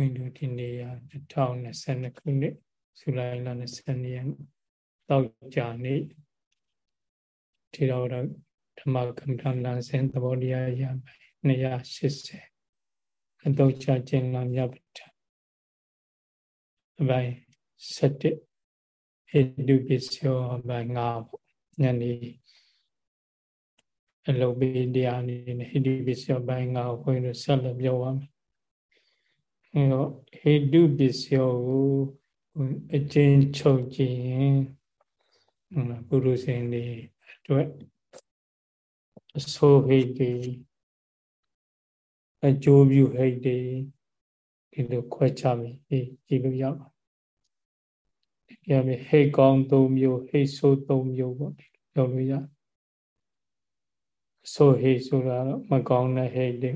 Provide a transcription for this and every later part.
ဝိန္ဒုဒီနေ့ရ2022ခုနှစ်ဇူလိုင်လ22ရက်တောက်ကြနေ့ထေရဝါဒဓမ္မကမ္မဋ္ဌာန်းလမ်းစဉ်သဘောတရားရမယ်280အတောက်ကြခြင်းလမ်းမြတ်ပဋ္ဌာန်းအပိုင်း7ဟိတုပစ္စယောအပိုင်း5ပေါ့ညနေအလုပ်ပေးတရားအနေနဲ့ဟိတုပစ္စယောအပိုင်း5ကိုဘုန်းကြီးတို့ဆက်လက်ပြောပါမယ် အဲတော့ဟေတုပစ္စယောကိုအကျဉ်းချုပ်ကြည့်ရင်ပုရုဇဉ်တွေအတွက်အဆိုးဟိတ်တွေအကျိုးပြုဟိတ်တွေဒီလိုခွဲခြားပြီးကြည့်လို့ရပါဒီအမေဟိတ်ကောင်း၃မျိုးဟိတ်ဆိုး၃မျိုးပေါ့ပြောလို့ရအဆိုးဟိတ်ဆိုတာတော့မကောင်းတဲ့ဟိတ်တွေ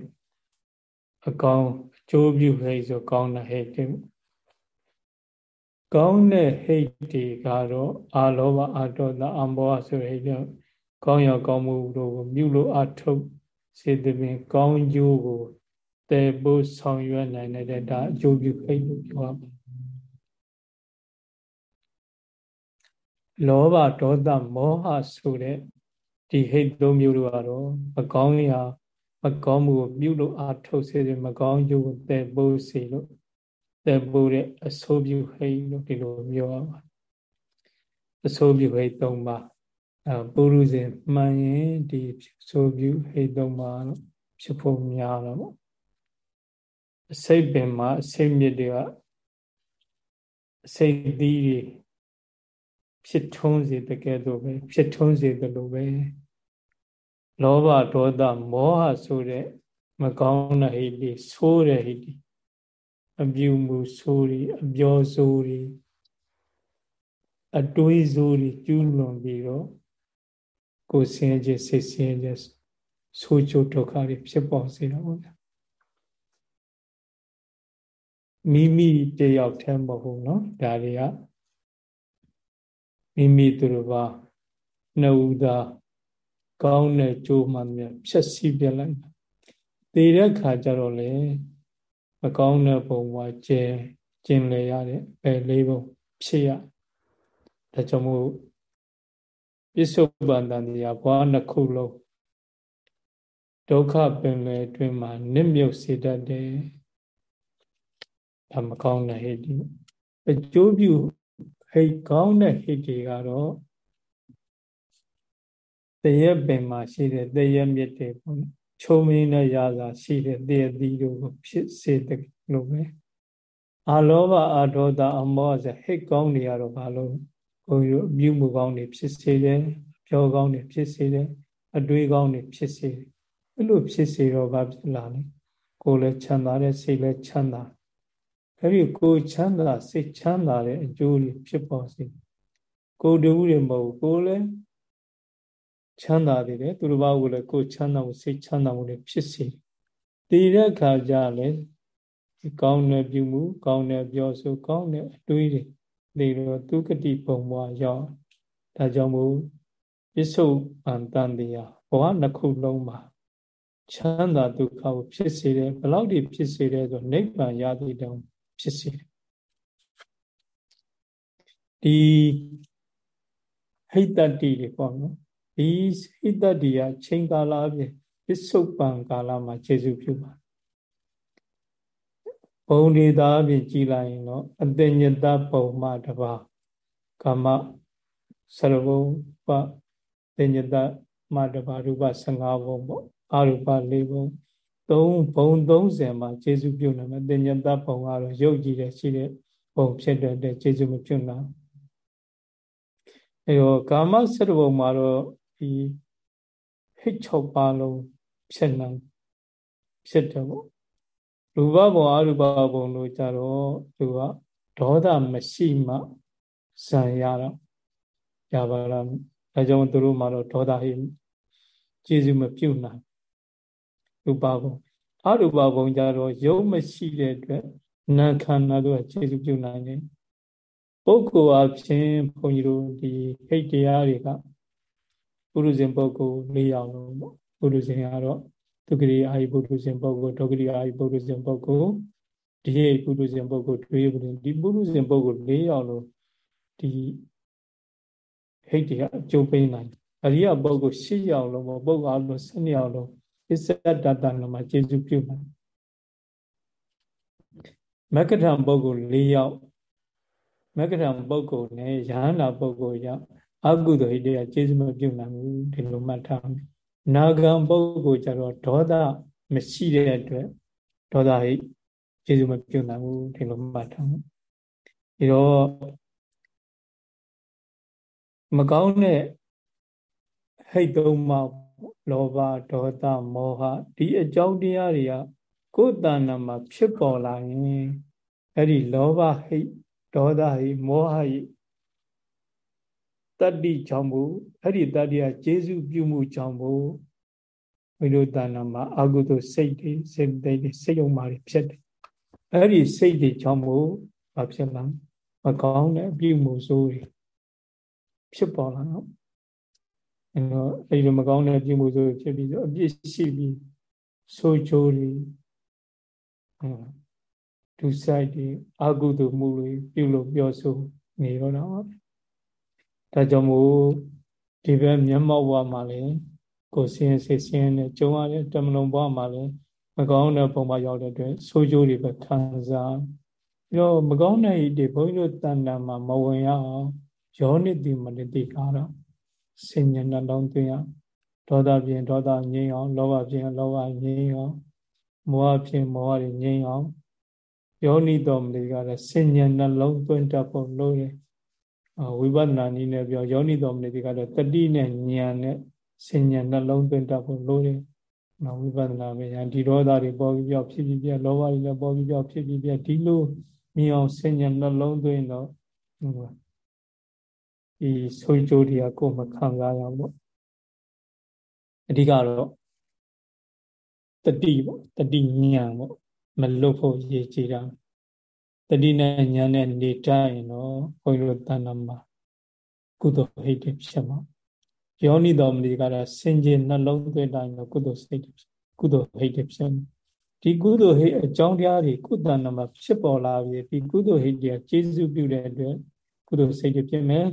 အကောင်အ ကျိုးပြုဟိတ်ဆိုကောင်းတဲ့ဟိတ်တွေကောင်းတဲ့ဟိတ်တွေကတော့အာလောဘအာတောတအမောဆိုတဲ့ဟိတ်တွေကောင်းရောက်ကောင်းမှုတို့ကိုမြုလို့အထုတ်စေတဲ့ပင် ကောင်းကျိုးကိုတည်ဖို့ဆောင်ရွက်နိုင်တဲ့ဒါအကျိုးပြုဟိတ်လို့ပြောပါလောဘဒေါသမောဟဆိုတဲ့ဒီဟိတ်သုံးမျိုးတို့ကတော့မကောင်းရာ မကောင်းမှုကိုပြုလို့အာထုတ်စေတယ်မကောင်းကျိုးကိုတည်ဖို့စေလို့တည်ဖို့တဲ့အဆိုးပြုဟိတ်လို့ဒီလိုပြောရပါအဆိုးပြုဟိတ်၃ပါးအဲပုရုဇဉ်မှန်ရင်ဒီဆိုးပြုဟိတ်၃ပါးတော့ဖြစ်ဖို့များတော့ပေါ့အစိတ်ပင်မှာအစိတ်မြစ်တွေကအစိတ်သီးတွေဖြစ်ထုံးစေတကယ်တော့ပဲဖြစ်ထုံးစေတယ်လို့ပဲ လောဘဒေါသမောဟဆိုတဲ့မကောင်းတဲ့ဟိတိဆိုးတဲ့ဟိတိအပြုမှုဆိုးတွေအပြောဆိုးတွေအတွေးဆိုးတွေကျူးလွန်ပြီးတော့ကိုယ်ဆင်းရဲစိတ်ဆင်းရဲဆိုးချိုးဒုက္ခတွေဖြစ်ပေါ်စေတာပေါ့ဗျာမိမိတယောက်တည်းမဟုတ်เนาะဒါတွေကမိမိသူတို့ပါနှုတ်သာ ကောင်းတဲ့ကြိုးမှမြဖြက်စီးပြလိုက်တည်တဲ့ခါကျတော့လေမကောင်းတဲ့ပုံမှာကျဲကျင်လေရတဲ့ပဲလေးပုံဖြစ်ရဒါကြောင့်မို့ပစ္စုပန်တန်တရားဘွားနှစ်ခုလုံးဒုက္ခပင်လေအတွင်းမှာနစ်မြုပ်စေတတ်တယ်ဒါမကောင်းတဲ့ဟိတ်ဒီအကျိုးပြုဟိတ်ကောင်းတဲ့ဟိတ်တွေကတော့ တရက်ပင်မှာရှိတဲ့တရက်မြစ်တွေပေါ့ချုံမင်းနဲ့ရာသာရှိတဲ့တရက်သီးတို့ကိုဖြစ်စေတယ်လို့ပဲအာလောဘအာဒေါသအမောဆိုဟိတ်ကောင်းတွေကတော့ဘာလို့ဘုန်းကြီးတို့အပြုမှုကောင်းတွေဖြစ်စေတယ်ပြောကောင်းတွေဖြစ်စေတယ်အတွေးကောင်းတွေဖြစ်စေတယ်အဲ့လိုဖြစ်စေတော့ဘာဖြစ်လာလဲကိုယ်လည်းချမ်းသာတဲ့စိတ်လည်းချမ်းသာအဲ့ဒီကိုယ်ချမ်းသာစိတ်ချမ်းသာတဲ့အကျိုးတွေဖြစ်ပေါ်စေကိုယ်တူတွေမဟုတ်ကိုယ်လည်း ချမ်းသာသေးတယ်သူတစ်ပါးကိုလည်းကိုယ်ချမ်းသာမှုစိတ်ချမ်းသာမှုတွေဖြစ်စေတည်တဲ့အခါကျလည်းကောင်းတဲ့ပြုမှု ကောင်းတဲ့ပြောဆိုကောင်းတဲ့အတွေးတွေဒီလိုသူကတိပုံပွားရောက်ဒါကြောင့်မို့ပစ္စုပန်တန်တရားဘဝနှစ်ခုလုံးမှာချမ်းသာဒုက္ခကိုဖြစ်စေတယ်ဘလောက်ဒီဖြစ်စေတယ်ဆိုနိဗ္ဗာန်ရသည့်တောင်ဖြစ်စေတယ်ဒီဟိတ္တတိတွေပေါ့နော် ဒီဟိတ္တတိကချိန်ကာလအပြင်ပစ္စုပန်ကာလမှာခြေစုပြုပါဘုံဒီသားအပြင်ကြည်လိုက်ရင်တော့အတညတပုံမှတပါကာမစရဘုံပတညတမတပါရူပ15ဘုံပေါ့အရူပ4ဘုံ3ဘုံ30မှာခြေစုပြုနေမှာတညတပုံကတော့ရုပ်ကြည့်တဲ့ရှိတဲ့ဘုံဖြစ်တဲ့ခြေစုမပြုနိုင်အဲတော့ကာမစရဘုံမှာတော့ ဒီဟိတ်6ပါးလုံးဖြစ်နိုင်ဖြစ်တယ်ပေါ့ရူပဘုံအရူပဘုံတို့ကြတော့သူကဒေါသမရှိမှဇံရတော့ရပါလားဒါကြောင့်သူတို့မှာတော့ဒေါသဟိကျေစုမပြုတ်နိုင်ရူပဘုံအရူပဘုံကြတော့ယုံမရှိတဲ့အတွက်နာခန္ဓာတို့ကကျေစုပြုတ်နိုင်တယ်ပုဂ္ဂိုလ်အဖြစ်ဘုန်းကြီးတို့ဒီဟိတ်တရားတွေက ပုရုဇဉ်ပုဂ္ဂိုလ်၄ယောက်လုံးပေါ့ပုရုဇဉ်ကတော့ဒုက္ခရိအာယပုရုဇဉ်ပုဂ္ဂိုလ်ဒုက္ခရိအာယပုရုဇဉ်ပုဂ္ဂိုလ်ဒီပုရုဇဉ်ပုဂ္ဂိုလ်တွေးပရင်ဒီပုရုဇဉ်ပုဂ္ဂိုလ်၄ယောက်လုံးဒီဟိတ်တွေကအကျိုးပေးနိုင်အရိယပုဂ္ဂိုလ်၈ယောက်လုံးပေါ့ပုဂ္ဂိုလ်အလုံး၁၂ယောက်လုံးအစ္ဆတတနမှာကျေစုပြုနိုင်မက္ကထံပုဂ္ဂိုလ်၄ယောက်မက္ကထံပုဂ္ဂိုလ်နဲ့ယဟန္တာပုဂ္ဂိုလ်ရောက် အကုသိုလ်ဟိတ္တကကျေစုမပြုနိုင်ဘူးဒီလိုမှတ်ထားမယ်နာဂံပုဂ္ဂိုလ်ကျတော့ဒေါသမရှိတဲ့အတွက်ဒေါသဟိကျေစုမပြုနိုင်ဘူးဒီလိုမှတ်ထားမယ်ဒီတော့မကောင်းတဲ့ဟိတ်သုံးပါးလောဘဒေါသမောဟဒီအကြောင်းတရားတွေကကိုယ်တဏ္ဍာမှာဖြစ်ပေါ်လာရင်အဲ့ဒီလောဘဟိတ်ဒေါသဟိတ်မောဟဟိတ် တတ္တိကြောင့်မို့အဲ့ဒီတတ္တိကကျေစုပြုမှုကြောင့်မို့ဝိရုဒ္ဒနာမှာအာဟုတုစိတ်တွေစိတ်တွေစိတ်ယုံမာတွေဖြစ်တယ်အဲ့ဒီစိတ်တွေကြောင့်မို့ဘာဖြစ်လာမကောင်းတဲ့အပြုမှုဆိုးတွေဖြစ်ပေါ်လာတော့အဲ့တော့အဲ့ဒီမကောင်းတဲ့ပြုမှုဆိုးဖြစ်ပြီးတော့အပြစ်ရှိပြီးဆိုးချိုးတွေဒုစိုက်တွေအာဟုတုမှုတွေပြုလို့ပြောဆိုနေတော့တော့ ဒါကြောင့်မို့ဒီဘက်မျက်မှောက်ဘဝမှာလည်းကိုယ်စင်းစိတ်စင်းနဲ့ကြုံရတဲ့တမလုံးဘဝမှာလည်းမကောင်းတဲ့ပုံမှာရောက်တဲ့အတွက်ဆိုးကျိုးတွေပဲခံစားပြီးတော့မကောင်းတဲ့ဤတွေဘုန်းကြီးတို့တဏ္ဍာမှာမဝင်ရအောင်ယောနိတိမနတိကတော့စဉ္ညာနှလုံးသွင်းရဒေါသဖြင့်ဒေါသငြိမ်းအောင်လောဘဖြင့်လောဘငြိမ်းအောင်မောဟဖြင့်မောဟတွေငြိမ်းအောင်ယောနိတော်မလေးကလည်းစဉ္ညာနှလုံးသွင်းတတ်ဖို့လို့ရ ဝိပဿနာနည်းနဲ့ပြောယောနိတော်မလေးကတော့တတိနဲ့ဉာဏ်နဲ့စဉ္ညာနှလုံးသွင်းတတ်ဖို့လို့ရတယ်။နော်ဝိပဿနာမယံဒီရောသားတွေပေါ်ပြီးပြောဖြစ်ပြီးပြလောဘတွေလည်းပေါ်ပြီးပြောဖြစ်ပြီးပြဒီလိုမြင်အောင်စဉ္ညာနှလုံးသွင်းတော့ဒီဆိုးကြိုးတွေကကိုယ်မခံစားရဘူး။အဓိကတော့တတိပေါ့တတိဉာဏ်ပေါ့မလွတ်ဖို့ရည်ကြည်တာ တတိနဲ့ဉာဏ်နဲ့နေတတ်ရင်တော့ဘုန်းကြီးတို့တဏ္ဍာမှာကုသိုလ်ဟိတ်ဖြစ်မှာယောနိတော်မလီကတော့စင်ကြင်နှလုံးသွင်းတိုင်းတော့ကုသိုလ်စိတ်ကုသိုလ်ဟိတ်ဖြစ်မှာဒီကုသိုလ်ဟိတ်အကြောင်းတရားတွေကုသဏမှာဖြစ်ပေါ်လာပြီးဒီကုသိုလ်ဟိတ်တွေကကျေစုပြုတဲ့အတွက်ကုသိုလ်စိတ်တွေဖြစ်မယ်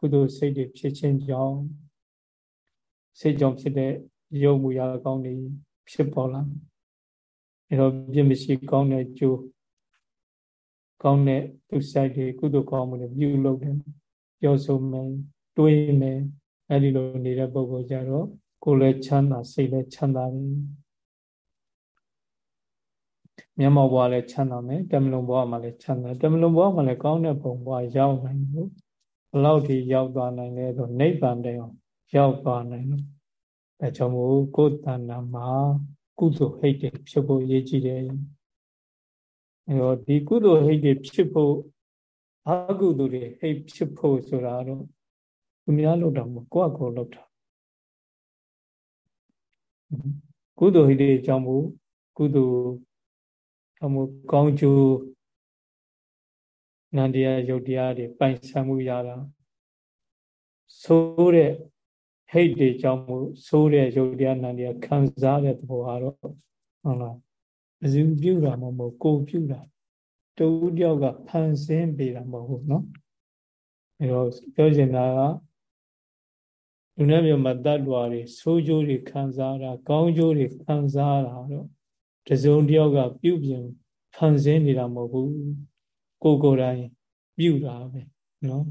ကုသိုလ်စိတ်တွေဖြစ်ခြင်းကြောင့်စိတ်ကြောင့်ဖြစ်တဲ့ယုံမှုရာကောင်းတွေဖြစ်ပေါ်လာအဲတော့ပြည့်မရှိကောင်းတဲ့ကျိုး ကောင်းတဲ့သူဆိုင်တွေကုသိုလ်ကောင်းမှုတွေပြုလုပ်တယ်ပြောဆိုမယ်တွေးမယ်အဲဒီလိုနေတဲ့ပုဂ္ဂိုလ်ကြတော့ကိုယ်လည်းချမ်းသာစိတ်လည်းချမ်းသာတယ်မျက်မှောက်ဘဝလည်းချမ်းသာမယ်တမလုံဘဝမှာလည်းချမ်းသာတမလုံဘဝမှာလည်းကောင်းတဲ့ပုံဘဝရောက်နိုင်လို့ဘလောက်ထိရောက်သွားနိုင်လဲဆိုနိဗ္ဗာန်တည်းအောင်ရောက်သွားနိုင်လို့အဲကြောင့်မို့ကိုယ်တဏ္ဍာမှာကုသိုလ်ဟိတ်တွေဖြစ်ဖို့ရည်ကြည်တယ် အဲတော့ဒီကုသိုလ်ဟိတ်တွေဖြစ်ဖို့အကုသိုလ်တွေဟိတ်ဖြစ်ဖို့ဆိုတာတော့သူများလုပ်တာမဟုတ်ကိုယ့်အကိုလုပ်တာကုသိုလ်ဟိတ်တွေအကြောင်းမို့ကုသိုလ်အမှုကောင်းကျိုးနန္တရားယုတ်တရားတွေပိုင်ဆိုင်မှုရတာဆိုးတဲ့ဟိတ်တွေကြောင့်မို့ဆိုးတဲ့ယုတ်တရားနန္တရားခံစားတဲ့သဘောကတော့ဟုတ်လား ဘယ်သူပြုတာမှမဟုတ်ကိုပြုတာတူတယောက်ကဖန်ဆင်းပေးတာမဟုတ်နော်အဲတော့ပြောချင်တာကလူနဲ့မျိုးမတတ်လွာတွေဆိုးကျိုးတွေခံစားတာကောင်းကျိုးတွေခံစားတာတော့တစုံတယောက်ကပြုပြင်ဖန်ဆင်းနေတာမဟုတ်ဘူးကိုကိုယ်တိုင်ပြုတာပဲနော်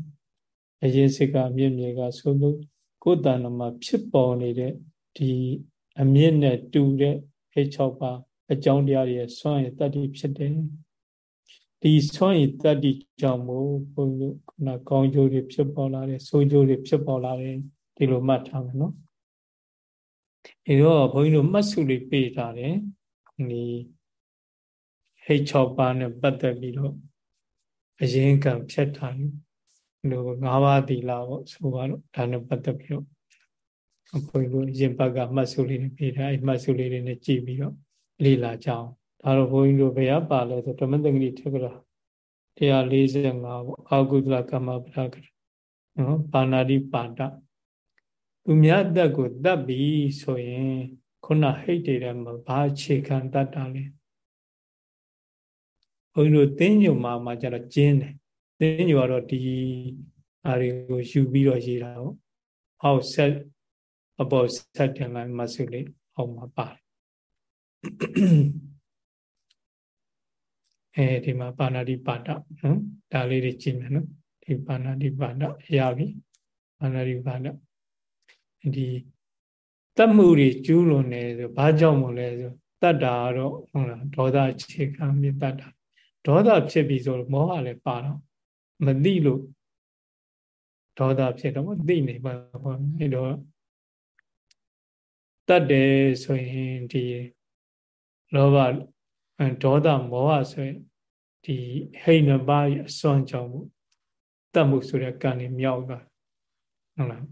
အရင်စစ်ကအမြင့်မြေကဆိုလို့ကိုယ်တဏ္ဍမှာဖြစ်ပေါ်နေတဲ့ဒီအမြင့်နဲ့တူတဲ့ H6 ပါ အကြောင်းတရားတွေဆွမ်းရတတ္တိဖြစ်တယ်ဒီဆွမ်းရတတ္တိကြောင့်မို့ဘုန်းကြီးခုနကောင်းကျိုးတွေဖြစ်ပေါ်လာတယ်ဆိုးကျိုးတွေဖြစ်ပေါ်လာတယ်ဒီလိုမှတ်ထားမယ်နော်အဲတော့ဘုန်းကြီးတို့မှတ်စုလေးပေးထားတယ်ဒီဟိတ်6ပါးနဲ့ပတ်သက်ပြီးတော့အရင်ကံဖြတ်ထားတယ်လို့၅ပါးသီလပေါ့ဆိုပါတော့ဒါနဲ့ပတ်သက်ပြီးတော့ဘုန်းကြီးတို့ရင်ဘက်ကမှတ်စုလေးတွေပေးထားအဲမှတ်စုလေးတွေနဲ့ကြည့်ပြီးတော့ လေ့လာကြအောင်ဒါတော့ဘုန်းကြီးတို့ဘယ်ရပါလဲဆိုဓမ္မသင်္ကတိထက်ကရာ145ပေါ့အာဟုသလကမ္မပဒကနော်ပါဏာတိပါဒသူများအသက်ကိုတတ်ပြီဆိုရင်ခုနဟိတ်တွေထဲမှာဘာအခြေခံတတ်တာလဲဘုန်းကြီးတို့သင်းညုံမှာမှကျတော့ကျင်းတယ်သင်းညုံကတော့ဒီအားတွေကိုယူပြီးတော့ရေးတာဟုတ်အောက်ဆက်အပေါ်ဆက်တင်လိုက်မှစုလေးအောက်မှာပါတယ် အဲဒီမှာပါဏာတိပါဒနော်ဒါလေးတွေကြည့်မယ်နော်ဒီပါဏာတိပါဒရပြီပါဏာတိပါဒဒီတတ်မှုတွေကျူးလွန်နေဆိုဘာကြောင့်မို့လဲဆိုတတ်တာတော့ဟုတ်လားဒေါသအခြေခံမြတတ်တာဒေါသဖြစ်ပြီဆိုမောဟလည်းပါတော့မသိလို့ဒေါသဖြစ်တော့သိနေပါဘောအဲတော့တတ်တယ်ဆိုရင်ဒီ လောဘဒေါသမောဟဆိုရင်ဒီဟိနပါအစွမ်းကြောင့်မှုတတ်မှုဆိုတဲ့ကံနေမြောက်တာဟုတ်လား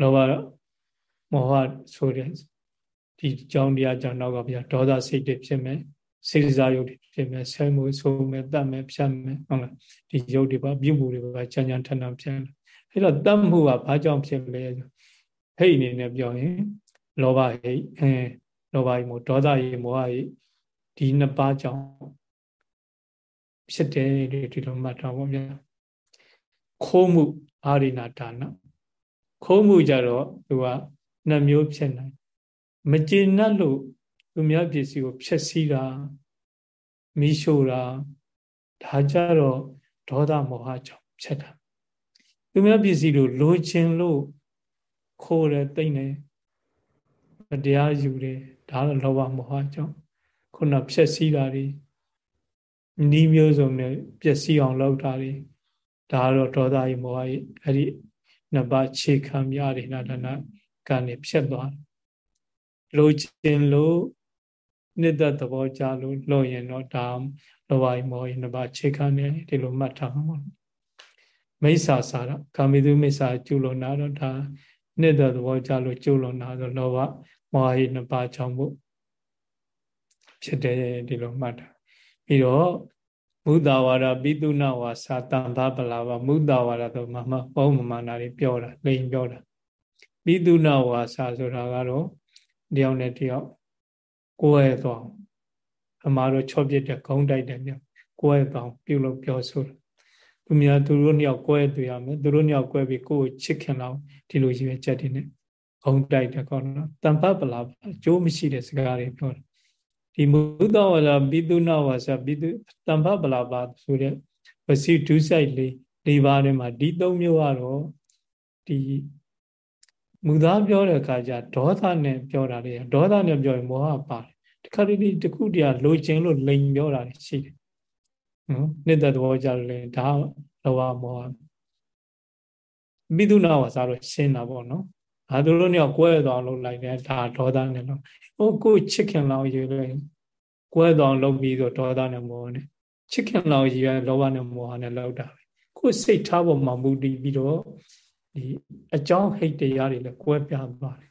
လောဘမောဟဆိုတဲ့ဒီကြောင်းတရားကြောင့်နောက်ကပြဒေါသစိတ်တွေဖြစ်မယ်စိတ်စားယုတ်တွေဖြစ်မယ်ဆဲမှုဆိုးမယ်တတ်မယ်ဖြတ်မယ်ဟုတ်လားဒီယုတ်တွေပါပြုမှုတွေပါချမ်းချမ်းထန်ထန်ဖြစ်တယ်အဲ့တော့တတ်မှုကဘာကြောင့်ဖြစ်လဲဟိတ်အနေနဲ့ပြောရင်လောဘဟိတ်အဲ လောဘဟိတ်မို့ဒေါသဟိတ်မောဟဟိတ်ဒီနှစ်ပါးကြောင့်ဖြစ်တယ်ဒီလိုမှတ်ထားပါဗျာခိုးမှုအာရိဏဒါနခိုးမှုကြတော့သူကနှမျိုးဖြစ်နိုင်မကျေနပ်လို့သူများပစ္စည်းကိုဖျက်ဆီးတာမိရှို့တာဒါကြတော့ဒေါသမောဟကြောင့်ဖြစ်တာသူများပစ္စည်းကိုလိုချင်လို့ခိုးတယ်တိတ်နေမတရားယူတယ် ဒါတော့လောဘမောဟကြောင့်ခုနဖြက်စီးတာတွေနီးမျိုးစုံနဲ့ပျက်စီးအောင်လုပ်တာတွေဒါကတော့ဒေါသကြီးမောဟကြီးအဲ့ဒီနှစ်ပါးခြေခံမြရနာဒနာကနေဖြတ်သွားလိုချင်လို့နှစ်သက်သဘောကြလို့လို့ရင်တော့ဒါလောဘကြီးမောဟကြီးနှစ်ပါးခြေခံနေဒီလိုမှတ်ထားမှာပေါ့မိစ္ဆာစာရကာမိတုမိစ္ဆာကျุလို့နာတော့ဒါနှစ်သက်သဘောကြလို့ကျุလို့နာဆိုလောဘ မောဟကြီးနှစ်ပါးချောင်းဖို့ဖြစ်တယ်ဒီလိုမှတ်တာပြီးတော့မုဒ္ဒဝါဒပိတုဏဝါစာတံဘာပလာဘမုဒ္ဒဝါဒတော့မမပုံမမာနာတွေပြောတာလိန်ပြောတာပိတုဏဝါစာဆိုတာကတော့တယောက်နဲ့တယောက်ကိုယ်ရဲ့သွားအမှားတော့ချော့ပြစ်တဲ့ဂုံးတိုက်တယ်ပြောကိုယ်ရဲ့သွားပြုလို့ပြောဆိုတာသူများသူတို့နှစ်ယောက်ကိုယ်ရဲ့တွေ့ရမယ်သူတို့နှစ်ယောက်ကိုယ်ပြီးကိုယ်ကိုချစ်ခင်လောက်ဒီလိုရွေးချက်တွေနဲ့ ဂုံးတိုက်တယ်ကောနော်တံပပလာအကျိုးမရှိတဲ့စကားတွေပြောတယ်ဒီမုဒ္ဒဝါဒပိတုနာဝါစာပိတုတမ္ပပလာပါဆိုတဲ့ဝစီဒုစိုက်လေး၄ပါးထဲမှာဒီ၃မျိုးကတော့ဒီမူသားပြောတဲ့အခါကျဒေါသနဲ့ပြောတာလေဒေါသနဲ့ပြောရင်မောဟပါတယ်တခါတည်းတခုတည်းလိုချင်လို့လိန်ပြောတာရှိတယ်နော်နှစ်သက်သဘောကြလို့လေဒါလောဘမောဟပိတုနာဝါစာတော့ရှင်းတာပေါ့နော် ဒါတို့လို့ညကွဲသွားလို့လိုက်တယ်ဒါဒေါသနဲ့လို့ဟိုကိုချစ်ခင်လောက်ယူလိုက်ကွဲသွားလုပ်ပြီးတော့ဒေါသနဲ့မောဟနဲ့ချစ်ခင်လောက်ယူရလောဘနဲ့မောဟနဲ့လောက်တာပဲကိုစိတ်ထားပေါ်မှာမူတည်ပြီးတော့ဒီအကြောင်းဟိတ်တရားတွေလည်းကွဲပြားပါတယ်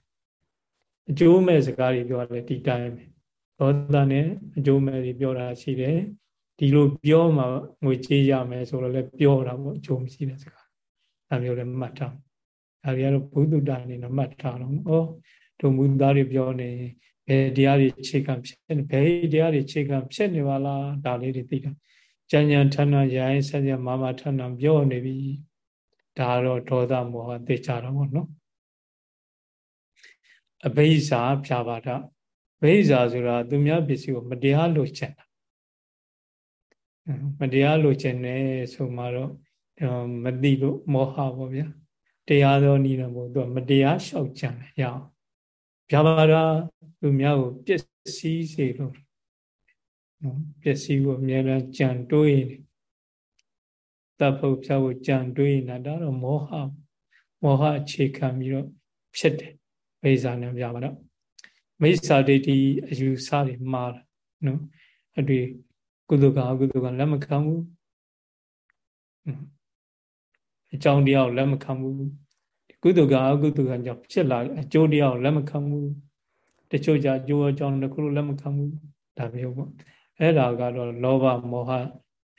အကျိုးမဲ့စကားတွေပြောတယ်ဒီတိုင်းပဲဒေါသနဲ့အကျိုးမဲ့တွေပြောတာရှိတယ်ဒီလိုပြောမှငွေကြေးရမယ်ဆိုတော့လည်းပြောတာပေါ့အကျိုးမရှိတဲ့စကားဒါမျိုးလည်းမှတ်ထား ဒါတွေကတော့ဘုဒ္ဓတာအနေနဲ့မှတ်ထားတော့ဩတို့မူသားတွေပြောနေဘယ်တရားတွေခြေခံဖြစ်နေဘယ်တရားတွေခြေခံဖြစ်နေပါလားဒါလေးတွေသိတာကြံ့ကြံ့ထဏရိုင်းဆက်ရမမထဏပြောနေပြီဒါတော့ဒေါသမောဟသိကြတော့ဗောနော်အဘိဇာဖြာပါဒဘိဇာဆိုတာသူများပစ္စည်းကိုမတရားလို့ချင်တာမတရားလို့ချင်တယ်ဆိုမှတော့မသိလို့မောဟပေါ့ဗျာ တရားသောနည်းတော့ဘုသူကမတရားလျှောက်ကြံတယ်ရအောင်ဗျာပါဒလူများကိုပျက်စီးစေလို့နော်ပျက်စီးဖို့အများအားကြံတွေးနေတပ်ဖို့ဖြောက်ဖို့ကြံတွေးနေတာဒါတော့မောဟမောဟအခြေခံပြီးတော့ဖြစ်တယ်မိစ္ဆာနဲ့ပြပါတော့မိစ္ဆာဒိဋ္ဌိအယူဆတွေမှားတာနော်အတွေ့ကုသကအကုသကလက်မခံဘူး အကြောင်းတရားကိုလက်မခံဘူးကုသကအကုသကကြောင့်ဖြစ်လာအကျိုးတရားကိုလက်မခံဘူးတချို့ကြအကျိုးအကြောင်းတစ်ခုလက်မခံဘူးဒါမျိုးပေါ့အဲ့ဒါကတော့လောဘမောဟ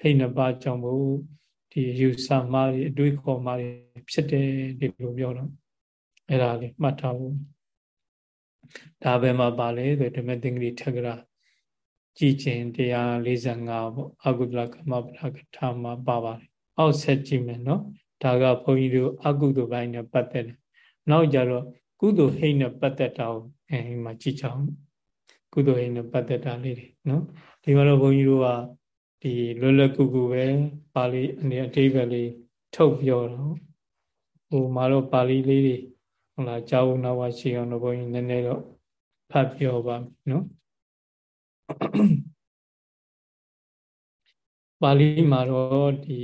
ဟိနပါကြောင့်မို့ဒီယူဆမှားတွေအတွေးခေါ်မှားတွေဖြစ်တယ်ဒီလိုပြောတော့အဲ့ဒါလေးမှတ်ထားဖို့ဒါပဲမှာပါလေဆိုဓမ္မသင်္ကတိထက်ကရာကြည်ခြင်း145ပေါ့အကုသလကမ္မပရာကထာမှာပါပါတယ်အောက်ဆက်ကြည့်မယ်နော် ဒါကဘုန်းကြီးတို့အကုသိုလ်ပိုင်းနဲ့ပတ်သက်တယ်နောက်ကြတော့ကုသိုလ်ဟိတ်နဲ့ပတ်သက်တာကိုအဲဒီမှာကြည့်ကြအောင်ကုသိုလ်ဟိတ်နဲ့ပတ်သက်တာလေးတွေနော်ဒီမှာတော့ဘုန်းကြီးတို့ကဒီလွယ်လွယ်ကူကူပဲပါဠိအနေအဓိပ္ပာယ်လေးထုတ်ပြောတော့ဟိုမှာတော့ပါဠိလေးတွေဟုတ်လားကြာဝနာဝရှိအောင်တော့ဘုန်းကြီးနည်းနည်းတော့ဖတ်ပြောပါမယ်နော်ပါဠိမှာတော့ဒီ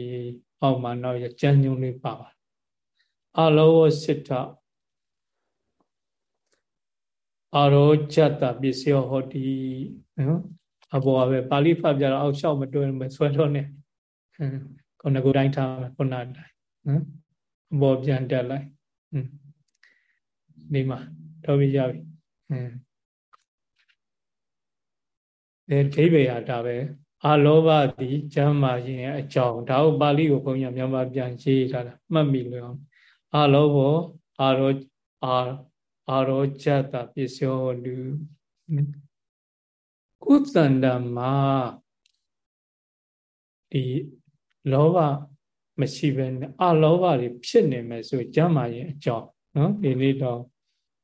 အောက်မှာတော့ကျမ်းညုံလေးပါပါအလောဝစိတ္တအာရောဇတပစ္စယောဟောတိနော်အဘောပဲပါဠိဖတ်ပြတော့အောက်လျှောက်မတွဲမဆွဲတော့နဲ့ခုနကတိုင်းထားမယ်ခုနတိုင်းနော်အဘောပြန်တက်လိုက်ဒီမှာတော့ပြရပြီအဲဒိဗေယတာပဲ အာလောဘသည်ကျမ်းမာခြင်းရဲ့အကြောင်းဒါကိုပါဠိကိုဘုန်းကြီးမြန်မာပြန်ရေးထားတာမှတ်မိလို့အောင်အာလောဘောအာရောအာအာရောဇတပစ္စယောလူကုသန္တမှာဒီလောဘမရှိဘဲနဲ့အလောဘတွေဖြစ်နေမယ်ဆိုကျမ်းမာရင်အကြောင်းနော်ဒီလေးတော့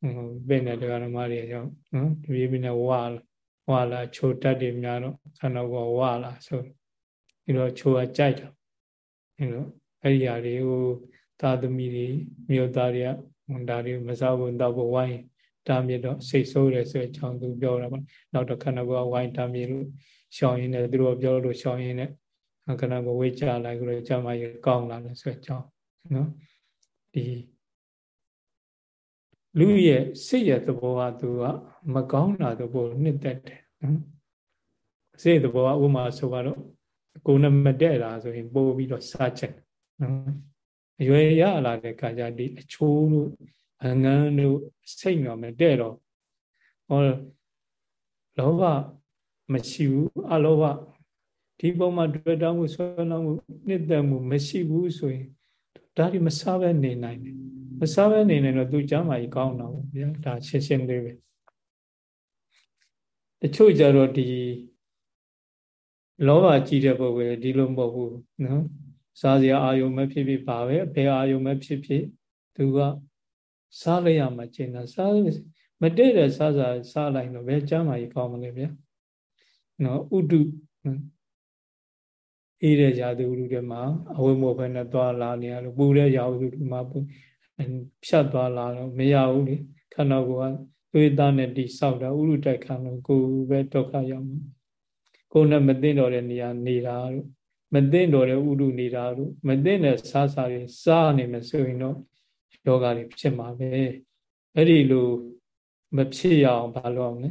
ဟိုဘယ်နဲ့တရားဓမ္မတွေရောက်နော်ဒီပြင်းနဲ့ဝါလာ ဝါလာချိုတတ်တွေများတော့ခန္ဓာကိုယ်ဝါလာဆိုဒီတော့ချိုကကြိုက်တာအဲလိုအဲ့ဒီဟာတွေကိုသာသမီတွေမြို့သားတွေကဒါတွေမစားဘူးတော့ဘဝိုင်းတားမြစ်တော့စိတ်ဆိုးတယ်ဆိုတဲ့အကြောင်းသူပြောတာပေါ့နောက်တော့ခန္ဓာကိုယ်ဝိုင်းတားမြစ်လို့ရှောင်ရင်းနဲ့သူတို့ပြောလို့ရှောင်ရင်းနဲ့ခန္ဓာကိုယ်ဝေးကြလိုက်ကြလို့ကြာမှရကောင်းလာတယ်ဆိုတဲ့အကြောင်းနော်ဒီလူရဲ့စိတ်ရဲ့သဘောကသူကမကောင်းတာသဘောနှစ်သက်တယ်နော် စိတ်သဘောကဥမာဆိုပါတော့ကိုယ်နဲ့မတည့်တာဆိုရင်ပို့ပြီးတော့စားချက်နော်အရွယ်ရလာတဲ့ခါကျဒီအချိုးတို့အငန်းတို့စိတ်တော့မတည့်တော့ဟောလောဘမရှိဘူးအလောဘဒီပုံမှာတွေ့တောင်းမှုဆွဲလောင်းမှုနှစ်သက်မှုမရှိဘူးဆိုရင်ဒါဒီမစားပဲနေနိုင်တယ်မစားပဲနေနိုင်တော့သူကျမ်းမာကြီးကောင်းတော့ဗျာဒါရှင်းရှင်းလေးပဲ တချို့ကြတော့ဒီလောဘကြီးတဲ့ပုဂ္ဂိုလ်ဒီလိုမဟုတ်ဘူးနော်စားစရာအာယုံမဖြစ်ဖြစ်ပါပဲဘယ်အာယုံမဖြစ်ဖြစ်သူကစားလိုက်ရမှကျင်တာစားမတည့်တဲ့စားစားစားလိုက်တော့ဘယ်ကျမ်းမာကြီးကောင်းမလဲဗျာနော်ဥတုအေးတဲ့ရာသီဥတုတွေမှာအဝိမောဘနဲ့သွားလာနေရလို့ပူတဲ့ရာသီဥတုမှာဖြတ်သွားလာတော့မရဘူးလေခန္ဓာကိုယ်က သွေးသားနဲ့တိဆောက်တာဥရုတိုက်ခံလို့ကိုယ်ပဲဒုက္ခရောက်မှာကိုယ်နဲ့မသိတော့တဲ့နေရာနေတာလို့မသိတော့တဲ့ဥရုနေတာလို့မသိတဲ့စားစားတွေစားနေမယ်ဆိုရင်တော့ယောဂတွေဖြစ်မှာပဲအဲ့ဒီလိုမဖြစ်ရအောင်ဘာလုပ်အောင်လဲ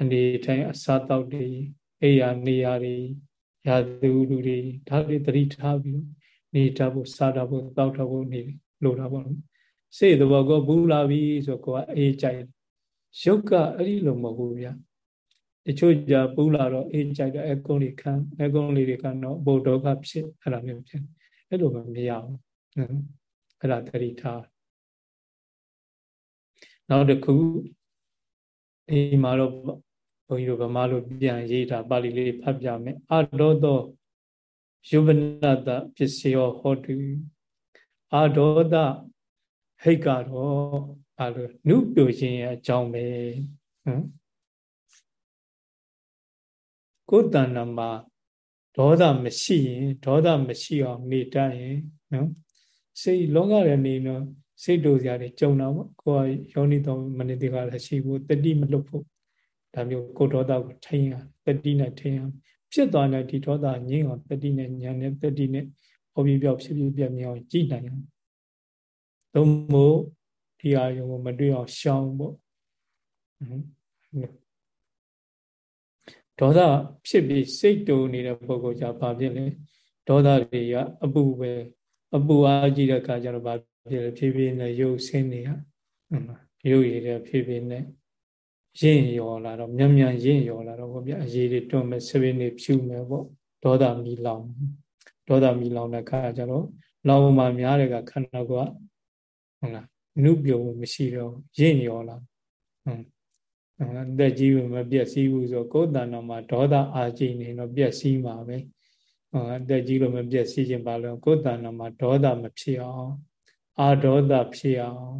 အနေထိုင်အစားတောက်တွေအိယာနေရာတွေရာသူလူတွေဒါတွေသတိထားပြီးနေတတ်ဖို့စားတတ်ဖို့တောက်တတ်ဖို့နေလိုတာပေါ့နော် စိတ်သဘောကိုဘူးလာပြီဆိုကိုကအေးကြိုက်ရုပ်ကအဲ့ဒီလိုမဟုတ်ဘူးဗျာတချို့ကြပူလာတော့အေးကြိုက်တော့အကုန်းလေးခံအကုန်းလေးတွေကတော့ဘုဒ္ဓကဖြစ်အဲ့လိုမျိုးဖြစ်အဲ့လိုမှမရဘူးနော်အဲ့ဒါသတိထားနောက်တစ်ခုအိမ်မှာတော့ဘုန်းကြီးတို့ဗမာလိုပြန်ရေးတာပါဠိလေးဖတ်ပြမယ်အဒေါသောယုဗနတပစ္စယောဟောတုအဒေါသ ဟိတ်ကတော့ဘာလို့နုပြိုခြင်းရဲ့အကြောင်းပဲနော်ကိုယ်တဏ္ဍမှာဒေါသမရှိရင်ဒေါသမရှိအောင်နေတတ်ရင်နော်စိတ်လောကရနေတော့စိတ်တို့စရာတွေကြုံတာပေါ့ကိုယ်ကယောနိတော်မနိတိကလည်းရှိဖို့တတိမလွတ်ဖို့ဒါမျိုးကိုဒေါသကိုထိန်းရတတိနဲ့ထိန်းရဖြစ်သွားတဲ့ဒီဒေါသငြိမ်းအောင်တတိနဲ့ညာနဲ့တတိနဲ့ဟောပြီးပြောက်ဖြစ်ဖြစ်ပြမြောင်ကြည်နိုင်အောင် သုံးဖို့ဒီအာယုံကိုမတွေ့အောင်ရှောင်ဖို့ဒေါသဖြစ်ပြီးစိတ်တူနေတဲ့ပုဂ္ဂိုလ်ကြဘာဖြစ်လဲဒေါသတွေကအပူပဲအပူအားကြီးတဲ့အခါကျတော့ဘာဖြစ်လဲဖြည်းဖြည်းနဲ့ရုပ်ဆင်းနေရရုပ်ရည်တဲ့ဖြည်းဖြည်းနဲ့ရင့်ရော်လာတော့မြန်မြန်ရင့်ရော်လာတော့ဗောဗျအရေးတွေတွန်းမဲ့ဆပင်းတွေဖြူမယ်ပေါ့ဒေါသမီလောင်ဒေါသမီလောင်တဲ့အခါကျတော့လောင်မှများတဲ့ကခန္ဓာကိုယ်က ဟုတ်လားနုပြုံမရှိတော့ရင့်ရော်လာအသက်ကြီးဝင်မပြည့်စည်ဘူးဆိုကိုယ်တဏ္ဍာမှာဒေါသအာကြည့်နေတော့ပြည့်စည်မှာပဲအသက်ကြီးလို့မပြည့်စည်ခြင်းပါလို့ကိုယ်တဏ္ဍာမှာဒေါသမဖြစ်အောင်အာဒေါသဖြစ်အောင်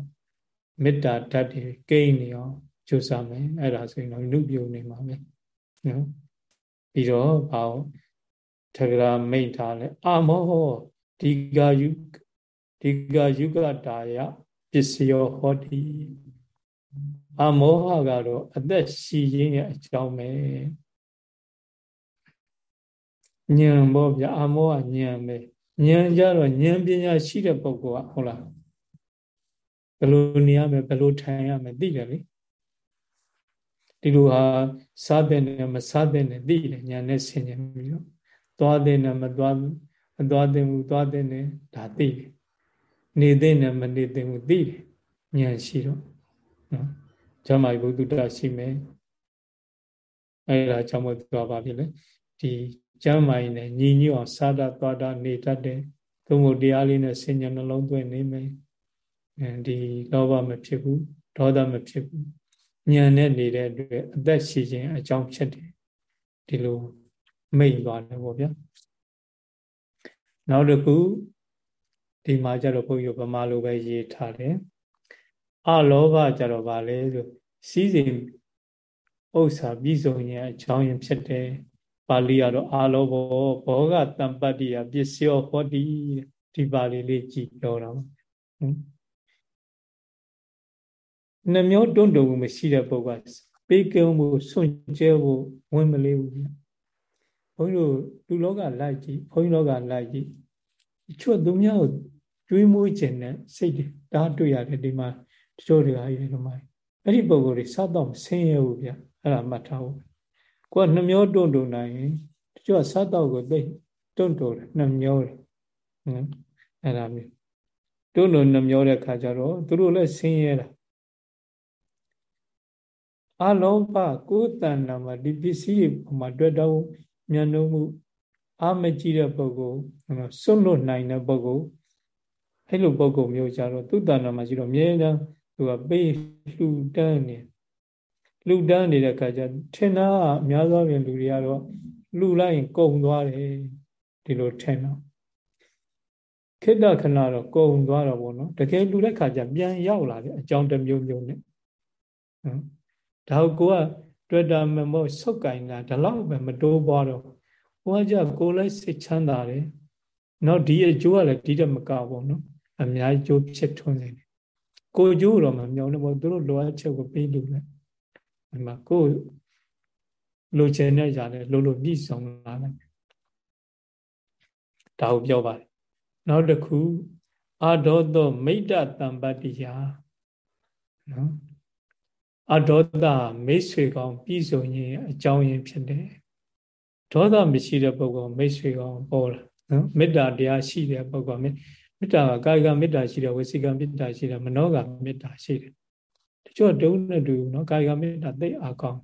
မေတ္တာဓာတ်တွေကိန်းနေအောင်ကြိုးစားမယ်အဲ့ဒါဆိုရင်တော့နုပြုံနေမှာပဲနော်ပြီးတော့ဘာထဂရာမိတ်ထားလဲအာမောဒီကာယု ဒီကာယုကတာယပစ္စယောဟောတိအမောဟကတော့အသက်ရှိရင်းရဲ့အကြောင်းပဲဉာဏ်ပေါ့ဗျာအမောဟဉာဏ်ပဲဉာဏ်ကြတော့ဉာဏ်ပညာရှိတဲ့ပုဂ္ဂိုလ်ကဟုတ်လားဘယ်လိုနေရမယ်ဘယ်လိုထိုင်ရမယ်သိတယ်လေဒီလိုဟာစားတဲ့နဲ့မစားတဲ့နဲ့သိတယ်ဉာဏ်နဲ့ဆင်ခြင်ပြီးတော့သွားတဲ့နဲ့မသွားမသွားတဲ့ဘူးသွားတဲ့နဲ့ဒါသိတယ် နေတဲ့နဲ့မနေတဲ့ဘူးသိတယ်ဉာဏ်ရှိတော့နော်ကျမ်းမာဘုဒ္ဓတရှိမယ်အဲ့ဒါကြောင့်မို့သွားပါပြီလေဒီကျမ်းမာရင်လည်းညီညွတ်အောင်စားတတ်သွားတာနေတတ်တယ်သို့မဟုတ်တရားလေးနဲ့ဆင်ញံနှလုံးသွင်းနေမယ်အဲဒီလောဘမဖြစ်ဘူးဒေါသမဖြစ်ဘူးဉာဏ်နဲ့နေတဲ့အတွက်အသက်ရှိခြင်းအကြောင်းဖြစ်တယ်ဒီလိုမိတ်သွားတယ်ပေါ့ဗျာနောက်တစ်ခု ဒီမှာကျတော့ဘုန်းကြီးဗမာလိုပဲရေးထားတယ်အလောဘကျတော့ဗာလဲဆိုစီးစိမ်ဥစ္စာပြည်စုံရဲ့အကြောင်းရင်းဖြစ်တယ်ပါဠိကတော့အာလောဘောဘောဂတံပတ္တိယပစ္စယောဟောတိဒီပါဠိလေးကြည်ပြောတာနှမျောတွန့်တုံမရှိတဲ့ပုဂ္ဂိုလ်ပေးကင်းမှုစွန့်ကြဲဖို့ဝင်မလေးဘူးဘုန်းကြီးတို့လူလောကလိုက်ကြည့်ဘုန်းကြီးလောကလိုက်ကြည့် ချွတ်သူများကိုတွေးမွေးခြင်းနဲ့စိတ်တွေဒါတွေ့ရတယ်ဒီမှာတချို့တွေကအဲ့ဒီမှာအဲ့ဒီပုံကိုယ်တွေစားတော့ဆင်းရဲဘူးဗျအဲ့ဒါမှတ်ထားဖို့ကိုကနှမျောတွန့်တုံနိုင်ရင်တချို့ကစားတော့ကိုသိတွန့်တုံတယ်နှမျောတယ်နော်အဲ့ဒါမျိုးတွန့်တုံနှမျောတဲ့ခါကျတော့သူတို့လည်းဆင်းရဲတာအလောဘကိုယ်တဏ္ဍာမှာဒီပစ္စည်းတွေမှာတွေ့တော့ဉာဏ်နှုံးမှု အာမကြည့်တဲ့ပုဂ္ဂိုလ်စွန့်လွတ်နိုင်တဲ့ပုဂ္ဂိုလ်အဲ့လိုပုဂ္ဂိုလ်မျိုးကြတော့သူ့တဏ္ဍာမှာရှိတော့အမြဲတမ်းသူကပေးလှူတန်းနေလှူတန်းနေတဲ့အခါကျထင်တာအများသောဖြင့်လူတွေကတော့လှူလိုက်ရင်ကုံသွားတယ်ဒီလိုထင်တော့ခိတ္တခဏတော့ကုံသွားတော့ဗောနော်တကယ်လှူတဲ့ခါကျပြန်ရောက်လာတယ်အကြောင်းတစ်မျိုးမျိုးနဲ့နော်ဒါကိုကတွေ့တာမမို့ဆုတ်ကင်တာဒီလောက်ပဲမတိုးပွားတော့ ဟိုကကြကိုလည်းစိတ်ချမ်းသာတယ်နော်ဒီအကျိုးကလည်းဒီတက်မကဘူးနော်အများကြီးကျိုးဖြစ်ထွန်းနေတယ်ကိုကျိုးတော့မမျောနေဘူးသူတို့လိုအပ်ချက်ကိုပေးလို့လေဒီမှာကိုလိုချင်တဲ့ຢာနဲ့လိုလိုပြည့်စုံလာတယ်ဒါကိုပြောပါတယ်နောက်တစ်ခုအာဒေါသောမိတ္တတံပတ္တိယနော်အဒေါသမိတ်ဆွေကောင်းပြည်စုံခြင်းအကြောင်းရင်းဖြစ်တယ် ဒေါသမရှိတဲ့ပုဂ္ဂိုလ်မိတ်ဆွေကောင်းပေါ်လာနော်မေတ္တာတရားရှိတဲ့ပုဂ္ဂိုလ်မေတ္တာကကာယကမေတ္တာရှိတယ်ဝစီကမေတ္တာရှိတယ်မနောကမေတ္တာရှိတယ်တချို့တုံးနဲ့တူနော်ကာယကမေတ္တာသိအားကောင်း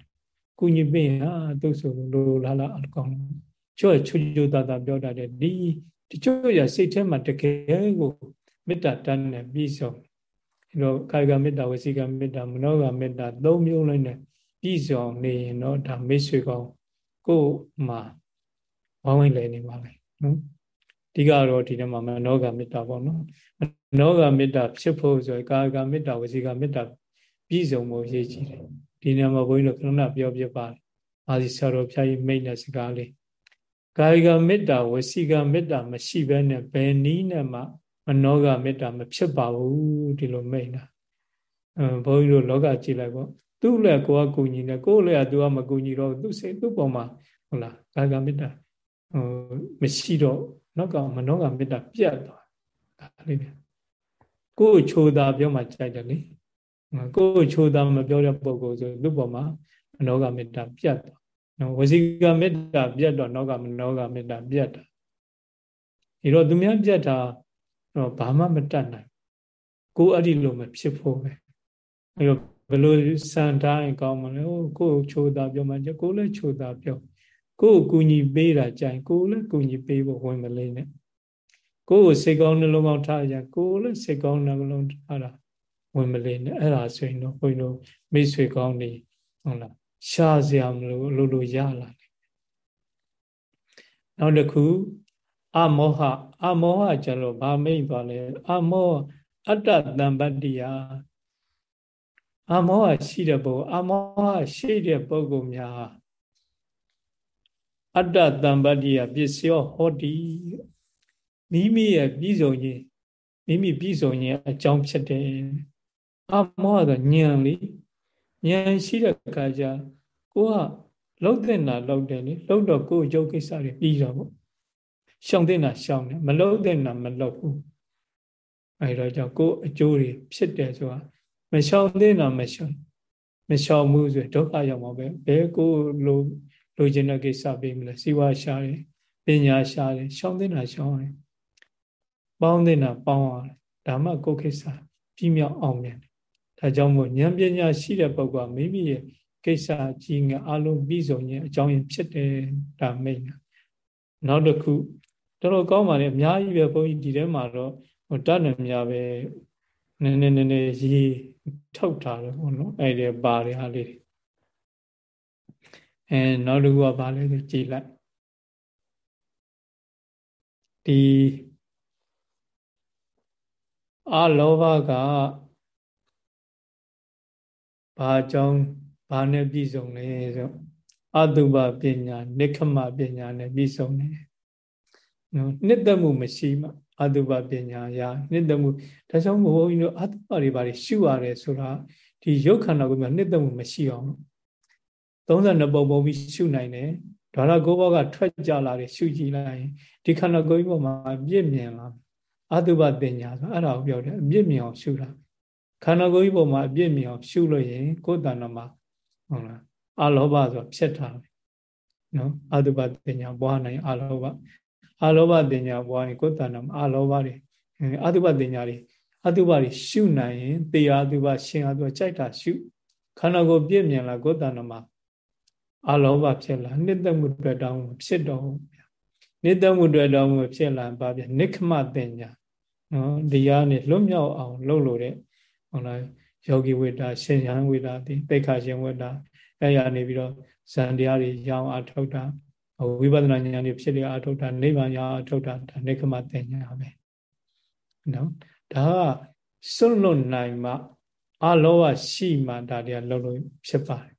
ကုညီပင်ဟာသူဆိုလိုလာလာအကောင်းချို့ချွချွတာတာပြောတတ်တယ်ဒီတချို့ရစိတ်ထဲမှာတကယ်ကိုမေတ္တာတန်းနဲ့ပြီးဆုံးအဲတော့ကာယကမေတ္တာဝစီကမေတ္တာမနောကမေတ္တာသုံးမျိုးလုံးနဲ့ပြီးဆုံးနေရင်တော့ဒါမိတ်ဆွေကောင်း ကိုယ်မှာဝိုင်းဝိုင်းလည်နေပါလေနော်ဒီကတော့ဒီထဲမှာမနောကမေတ္တာပေါ့နော်မနောကမေတ္တာဖြစ်ဖို့ဆိုရင်ကာယကမေတ္တာဝစီကမေတ္တာပြည့်စုံဖို့ရည်ကြည်တယ်ဒီနေရာမှာဘုန်းကြီးတို့ခဏပြောပြပါတယ်အာစီဆရာတော်ဖြာကြီးမိတ်တဲ့စကားလေးကာယကမေတ္တာဝစီကမေတ္တာမရှိဘဲနဲ့ဘယ်နည်းနဲ့မှမနောကမေတ္တာမဖြစ်ပါဘူးဒီလိုမိတ်တာအဲဘုန်းကြီးတို့လောကကြည့်လိုက်ပေါ့ သူ့လည်းကိုကကူညီနေကိုယ်လည်းကသူကမကူညီတော့သူ့စိတ်သူ့ပုံမှာဟုတ်လားကာယကမေတ္တာဟိုမရှိတော့နောက်ကမနောကမေတ္တာပြတ်သွားဒါလေးပဲကိုယ်ချိုးတာပြောမှကြိုက်တယ်လေကိုယ်ချိုးတာမပြောတဲ့ပုံကိုဆိုသူ့ပေါ်မှာမနောကမေတ္တာပြတ်သွားနော်ဝစီကမေတ္တာပြတ်တော့နောကမနောကမေတ္တာပြတ်တာဒီတော့သူများပြတ်တာတော့ဘာမှမတတ်နိုင်ကိုယ်အဲ့ဒီလိုမဖြစ်ဖို့ပဲအဲ့တော့ ဘယ်လိုစံတိုင်းကောင်းမလဲကိုယ်ချိုးတာပြောမှကိုယ်လည်းချိုးတာပြောကိုယ်ကူညီပေးတာကြိုင်ကိုယ်လည်းကူညီပေးဖို့ဝင်မလေးနဲ့ကိုယ်ကိုစိတ်ကောင်းနှလုံးကောင်းထားကြကိုယ်လည်းစိတ်ကောင်းနှလုံးထားတာဝင်မလေးနဲ့အဲ့ဒါဆိုရင်တော့ဘုန်းကြီးတို့မိတ်ဆွေကောင်းနေဟုတ်လားရှားစရာမလိုလိုလိုရလာတယ်နောက်တစ်ခုအမောဟအမောဟကျတော့ဗာမိတ်သွားလဲအမောအတ္တတံပတ္တိယ အမောဟရှိတဲ့ပုဂ္ဂိုလ်အမောဟရှိတဲ့ပုဂ္ဂိုလ်များအတ္တတံပတ္တိယပစ္စယောဟောတိမိမိရဲ့ပြီးဆုံးခြင်းမိမိပြီးဆုံးခြင်းအကြောင်းဖြစ်တယ်အမောဟကဉာဏ်လေဉာဏ်ရှိတဲ့အခါကျကိုကလှုပ်တဲ့နာလှုပ်တယ်လေလှုပ်တော့ကိုယ်ရုပ်ကိစ္စတွေပြီးတော့ပေါ့ရှောင်တဲ့နာရှောင်တယ်မလှုပ်တဲ့နာမလှုပ်ဘူးအဲဒါကြောင့်ကိုယ်အကျိုးတွေဖြစ်တယ်ဆိုတာ မရှောင်တဲ့နာမရှောင်မရှောင်မှုဆိုဒုက္ခရောက်မှာပဲဘယ်ကိုလိုလိုချင်တဲ့ကိစ္စပြီးမလဲစီဝါရှာတယ်ပညာရှာတယ်ရှောင်တဲ့နာရှောင်တယ်ပေါင်းတဲ့နာပေါင်းရတယ်ဒါမှကိုယ်ကိစ္စပြီးမြောက်အောင်မြန်တယ်ဒါကြောင့်မို့ဉာဏ်ပညာရှိတဲ့ပုဂ္ဂိုလ်ကမိမိရဲ့ကိစ္စကြီးငါအလုံးပြီးဆုံးရင်အကြောင်းရင်းဖြစ်တယ်ဒါမိတ်နောက်တစ်ခုတော်တော်ကောင်းပါလေအများကြီးပဲဘုန်းကြီးဒီထဲမှာတော့ဟိုတတ်နေများပဲနည်းနည်းနည်းနည်းရေး ထုတ်ထားတယ်ပေါ့နော်အဲ့ဒီပါတယ်ဟာလေးအဲနောက်တစ်ခုကဘာလဲဆိုကြည်လိုက်ဒီအလောဘကဘာကြောင့်ဘာနဲ့ပြည့်စုံလဲဆိုအတုပပညာနိခမပညာနဲ့ပြည့်စုံတယ်နော်နှစ်သက်မှုမရှိမှ အတုပပညာရာနှစ်သက်မှုဒါကြောင့်ဘုန်းကြီးတို့အတုပတွေဘာတွေရှုရတယ်ဆိုတာဒီရုပ်ခန္ဓာကိုယ်မှာနှစ်သက်မှုမရှိအောင်32ပုံပုံပြီးရှုနိုင်တယ်ဒါရကိုဘောကထွက်ကြလာတယ်ရှုကြည့်လိုက်ရင်ဒီခန္ဓာကိုယ်ပေါ်မှာအပြည့်မြင်လာအတုပပညာဆိုအဲ့ဒါကိုပြောတယ်အပြည့်မြင်အောင်ရှုတာခန္ဓာကိုယ်ပေါ်မှာအပြည့်မြင်အောင်ရှုလို့ရင်ကိုယ်တဏ္ဍမှာဟုတ်လားအလောဘဆိုဖြစ်တာပဲနော်အတုပပညာပွားနိုင်အလောဘ အလောဘပညာပွားရင်ကိုယ်တဏ္ဍမှာအလောဘတွေအတုပပညာတွေအတုပတွေရှုနိုင်ရင်တရားအတုပရှင်အတုပကြိုက်တာရှုခန္ဓာကိုယ်ပြည့်မြင်လာကိုယ်တဏ္ဍမှာအလောဘဖြစ်လာနှစ်သက်မှုတွေ့တောင်းဖြစ်တော့ဗျာနှစ်သက်မှုတွေ့တောင်းဖြစ်လာပါဗျာနိခမတင်ညာနော်တရားနဲ့လွတ်မြောက်အောင်လုပ်လို့တဲ့ဟုတ်လားယောဂီဝိတာရှင်ရန်ဝိတာတိတိခါရှင်ဝိတာအဲ့ရနေပြီးတော့ဇန်တရားတွေရောင်းအထုတ်တာ ဝိပဿနာဉာဏ်တွေဖြစ်လေအထုတ်တာနိဗ္ဗာန်ရောင်းအထုတ်တာဒါနိခမတင်ညာပဲနော်ဒါကစွန့်လွတ်နိုင်မှအလောဘရှိမှဒါတွေကလုံးလုံးဖြစ်ပါတယ်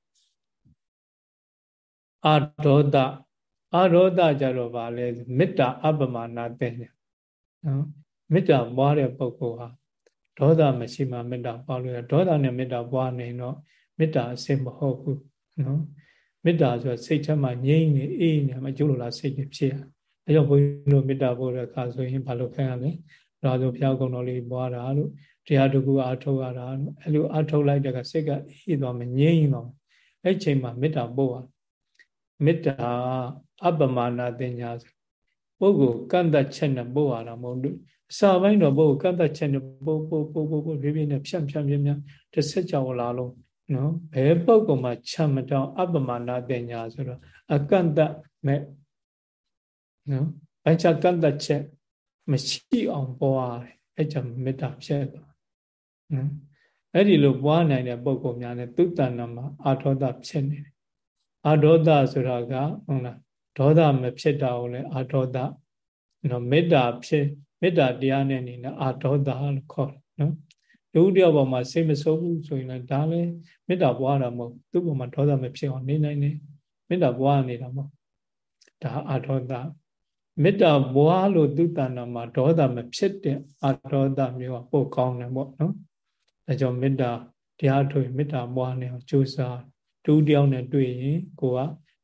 အာဒေါသအာဒေါသကြတော့ဗာလဲမေတ္တာအပမနာတဲ့နော်မေတ္တာပွားတဲ့ပုဂ္ဂိုလ်ဟာဒေါသမရှိမှမေတ္တာပွားလို့ရဒေါသနဲ့မေတ္တာပွားနေတော့မေတ္တာအစစ်မဟုတ်ဘူးနော် မေတ္တာဆိုစိတ်ထဲမှာငြိမ့်နေအေးနေမှကျိုးလိုလားစိတ်တွေဖြစ်ရအဲကြောင့်ဘုန်းကြီးတို့မေတ္တာပို့တဲ့အခါဆိုရင်ဘာလို့ခိုင်းရလဲဒါဆိုဘုရားကုံတော်လေးပွားတာလို့တရားတကူအားထုတ်ရတာလို့အဲလိုအားထုတ်လိုက်တဲ့ကစိတ်ကအေးသွားမှငြိမ့်သွားအဲ့ချိန်မှာမေတ္တာပို့ရမေတ္တာအပမာဏတင်ညာဆိုပုဂ္ဂိုလ်ကန့်သက်ချက်နဲ့ပို့ရတာမဟုတ်ဘူးအစာပိုင်းတော့ပုဂ္ဂိုလ်ကန့်သက်ချက်နဲ့ပို့ပို့ပို့ပို့ပို့ဖြည်းဖြည်းနဲ့ဖြန့်ဖြန့်ဖြန့်ဖြန့်တစ်ဆက်ကြောင်လာလုံး နော်ဘယ်ပုဂ္ဂိုလ်မှာချမ်းမတောင်းအပမာဏတင်ညာဆိုတော့အကန့်သက်မဲ့နော်အချကန့်သက်ချက်မရှိအောင်ပွားတယ်အဲ့ကြောင့်မေတ္တာဖြစ်သွားနော်အဲ့ဒီလိုပွားနိုင်တဲ့ပုဂ္ဂိုလ်များနဲ့သူတဏ္ဍမှာအာထောဒဖြစ်နေတယ်အာဒေါသဆိုတာကဟုတ်လားဒေါသမဖြစ်တာကိုလည်းအာဒေါသနော်မေတ္တာဖြစ်မေတ္တာတရားနဲ့နေနဲ့အာဒေါသလို့ခေါ်တယ်နော် လူတယောက်ပေါ်မှာစိတ်မဆိုးဘူးဆိုရင်လည်းဒါလည်းမေတ္တာပွားတာမဟုတ်သူ့ပေါ်မှာဒေါသမဖြစ်အောင်နေနိုင်နေမေတ္တာပွားနေတာမဟုတ်ဒါအာဒေါသမေတ္တာဘွားလို့သူတဏ္ဍာမှာဒေါသမဖြစ်တဲ့အာဒေါသမျိုးကပို့ကောင်းတယ်ပေါ့နော်ဒါကြောင့်မေတ္တာတရားထုတ်မေတ္တာဘွားနေအောင်ကြိုးစားတူတယောက်နဲ့တွေ့ရင်ကိုက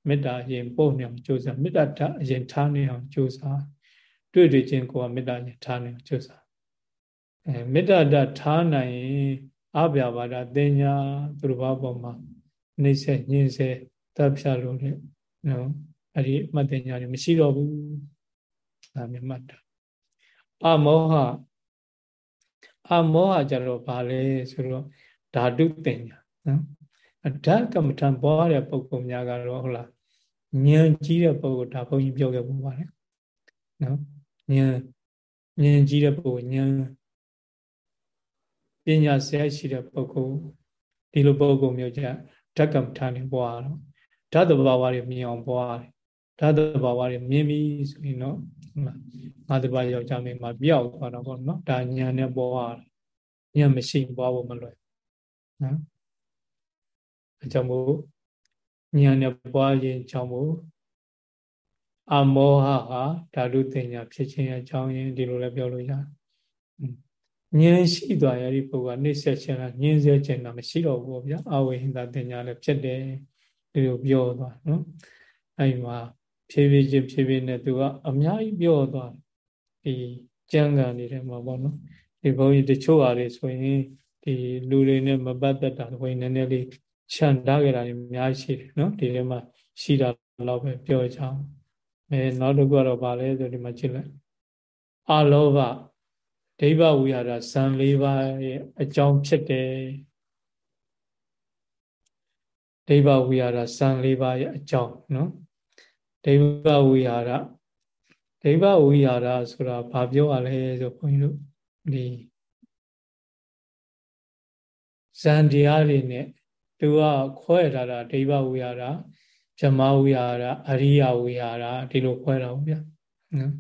မေတ္တာအရင်ပို့နေအောင်ကြိုးစားမေတ္တာအရင်ထားနေအောင်ကြိုးစားတွေ့တွေ့ချင်းကိုကမေတ္တာအရင်ထားနေအောင်ကြိုးစား အဲမေတ္တာတထားနိုင်ရင်အပြာပါဒတင်ညာသူတို့ဘာပေါ်မှာနှိမ့်ဆက်ညှင်းဆဲတပ်ဖြတ်လို့တဲ့နော်အဲ့ဒီအမှတ်တင်ညာတွေမရှိတော့ဘူးဒါမြတ်မှတ်တာအမောဟအမောဟကြတော့ဗာလဲဆိုတော့ဓာတုတင်ညာနော်ဓာတ်ကမ္မထံပွားတဲ့ပုံပုံများကတော့ဟုတ်လားဉာဏ်ကြီးတဲ့ပုံကိုဒါဘုန်းကြီးပြောခဲ့ပုံပါတယ်နော်ဉာဏ်ဉာဏ်ကြီးတဲ့ပုံဉာဏ် ပညာဆရာရှိတဲ့ပုဂ္ဂိုလ်ဒီလိုပုဂ္ဂိုလ်မျိုးကြဓာတ်ကမ္မထာနေပွားတော့ဓာတ်တဘာဝတွေမြင်အောင်ပွားတယ်ဓာတ်တဘာဝတွေမြင်ပြီဆိုရင်တော့ငါတဘာယောက်ျားမင်းမှာပြောက်သွားတော့ဗောနော်ဒါညာနဲ့ပွားတယ်ညာမရှိပွားဖို့မလွယ်နော်အကြောင်းမို့ညာနဲ့ပွားခြင်းကြောင့်မို့အမောဟဟာဓာတုတင်ညာဖြစ်ခြင်းအကြောင်းရင်းဒီလိုလည်းပြောလို့ရတယ် ဉာဏ်ရှိသွားရတဲ့ပုဂ္ဂိုလ်ကနှိမ့်ဆက်ခြင်းလားညှင်းဆဲခြင်းလားမရှိတော့ဘူးဗျာအဝိဟိန္တာတင်ညာလည်းဖြစ်တယ်ဒီလိုပြောသွားနော်အဲဒီမှာဖြည်းဖြည်းချင်းဖြည်းဖြည်းနဲ့သူကအများကြီးပြောသွားဒီကျမ်းဂန်နေတဲ့မှာပေါ့နော်ဒီဘုန်းကြီးတချို့အားတွေဆိုရင်ဒီလူတွေနဲ့မပတ်သက်တာဘုန်းကြီးနည်းနည်းလေးခြံထားကြတာတွေအများကြီးရှိတယ်နော်ဒီထဲမှာရှိတာတော့ပဲပြောကြအောင်အဲနောက်တစ်ခုကတော့ဗာလဲဆိုဒီမှာကြည့်လိုက်အလောဘ ဒိဗ္ဗဝိဟာရဇံ၄ပါးရဲ့အကြောင်းဖြစ်တယ်ဒိဗ္ဗဝိဟာရဇံ၄ပါးရဲ့အကြောင်းနော်ဒိဗ္ဗဝိဟာရဒိဗ္ဗဝိဟာရဆိုတာဘာပြောရလဲဆိုခွန်ကြီးတို့ဒီဇံတရားတွေနဲ့သူကခွဲထားတာဒိဗ္ဗဝိဟာရဇမဝိဟာရအရိယဝိဟာရဒီလိုခွဲတာဗျာနော်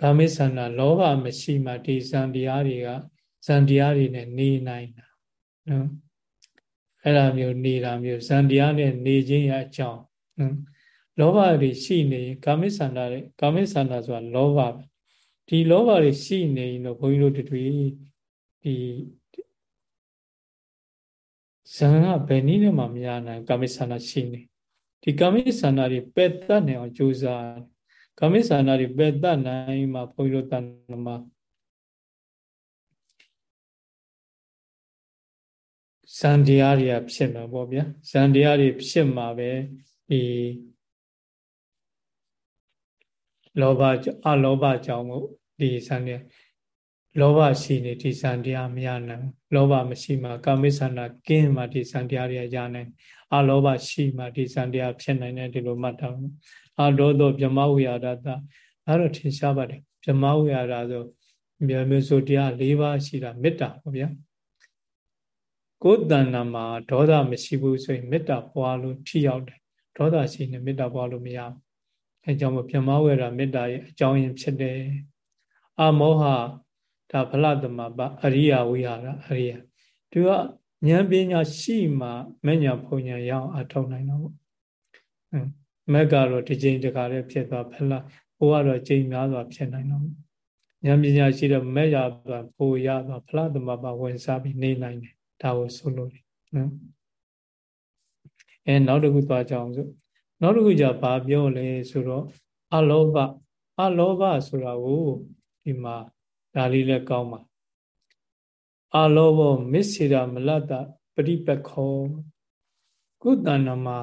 ကာမိဆန္ဒလောဘမရှိမှဒီဇံတရားတွေကဇံတရားတွေနဲ့နေနိုင်တာနော်အဲ့လိုမျိုးနေတာမျိုးဇံတရားနဲ့နေခြင်းရဲ့အကြောင်းနော်လောဘတွေရှိနေကာမိဆန္ဒတွေကာမိဆန္ဒဆိုတာလောဘပဲဒီလောဘတွေရှိနေရင်တော့ဘုန်းကြီးတို့တွေဒီဇံကဘယ်နည်းနဲ့မှမရနိုင်ကာမိဆန္ဒရှိနေဒီကာမိဆန္ဒတွေပယ်တတ်နိုင်အောင်ကြိုးစား ကာမိဆန္ဒတွေပယ်တတ်နိုင်မှာဘုန်းကြီးတို့တဏ္ဍမှာဇန်တရားတွေကဖြစ်မှာပေါ့ဗျာဇန်တရားတွေဖြစ်မှာပဲဒီလောဘအလောဘကြောင့်မို့ဒီဇန်တွေလောဘရှိနေဒီဇန်တရားမရနိုင်လောဘမရှိမှကာမိဆန္ဒကင်းမှဒီဇန်တရားတွေရနိုင်အလောဘရှိမှဒီဇန်တရားဖြစ်နိုင်တယ်ဒီလိုမှတ်ထား အာဒေါသောဗြမဝိဟာရတအဲ့တော့ထင်ရှားပါတယ်ဗြမဝိဟာရဆိုမျိုးမျိုးဆိုတရား၄ပါးရှိတာမေတ္တာပေါ့ဗျာကိုယ်တဏ္ဍာမှာဒေါသမရှိဘူးဆိုရင်မေတ္တာပွားလို့ထိရောက်တယ်ဒေါသရှိနေမေတ္တာပွားလို့မရဘူးအဲကြောင့်မို့ဗြမဝိဟာရမေတ္တာရဲ့အကြောင်းရင်းဖြစ်တယ်အမောဟဒါဗလသမပအရိယဝိဟာရအရိယသူကဉာဏ်ပညာရှိမှမညာဖုန်ညာရအောင်အထောက်နိုင်တော့ပေါ့ မက်ကတော့ဒီချိန်တခါလေးဖြစ်သွားဖလားဘိုးကတော့ချိန်များစွာဖြစ်နိုင်တော့ဉာဏ်ပညာရှိတော့မက်ရသွားဘိုးရသွားဖလားသမဘာဝင်စားပြီးနေနိုင်တယ်ဒါကိုဆိုလို့နော်အဲနောက်တစ်ခုသွားကြအောင်ဆိုနောက်တစ်ခုじゃဘာပြောလဲဆိုတော့အလောဘအလောဘဆိုတာကိုဒီမှာဒါလေးလည်းကောင်းပါအလောဘမစ္ဆေရမလတ္တပရိပခောကုသဏမှာ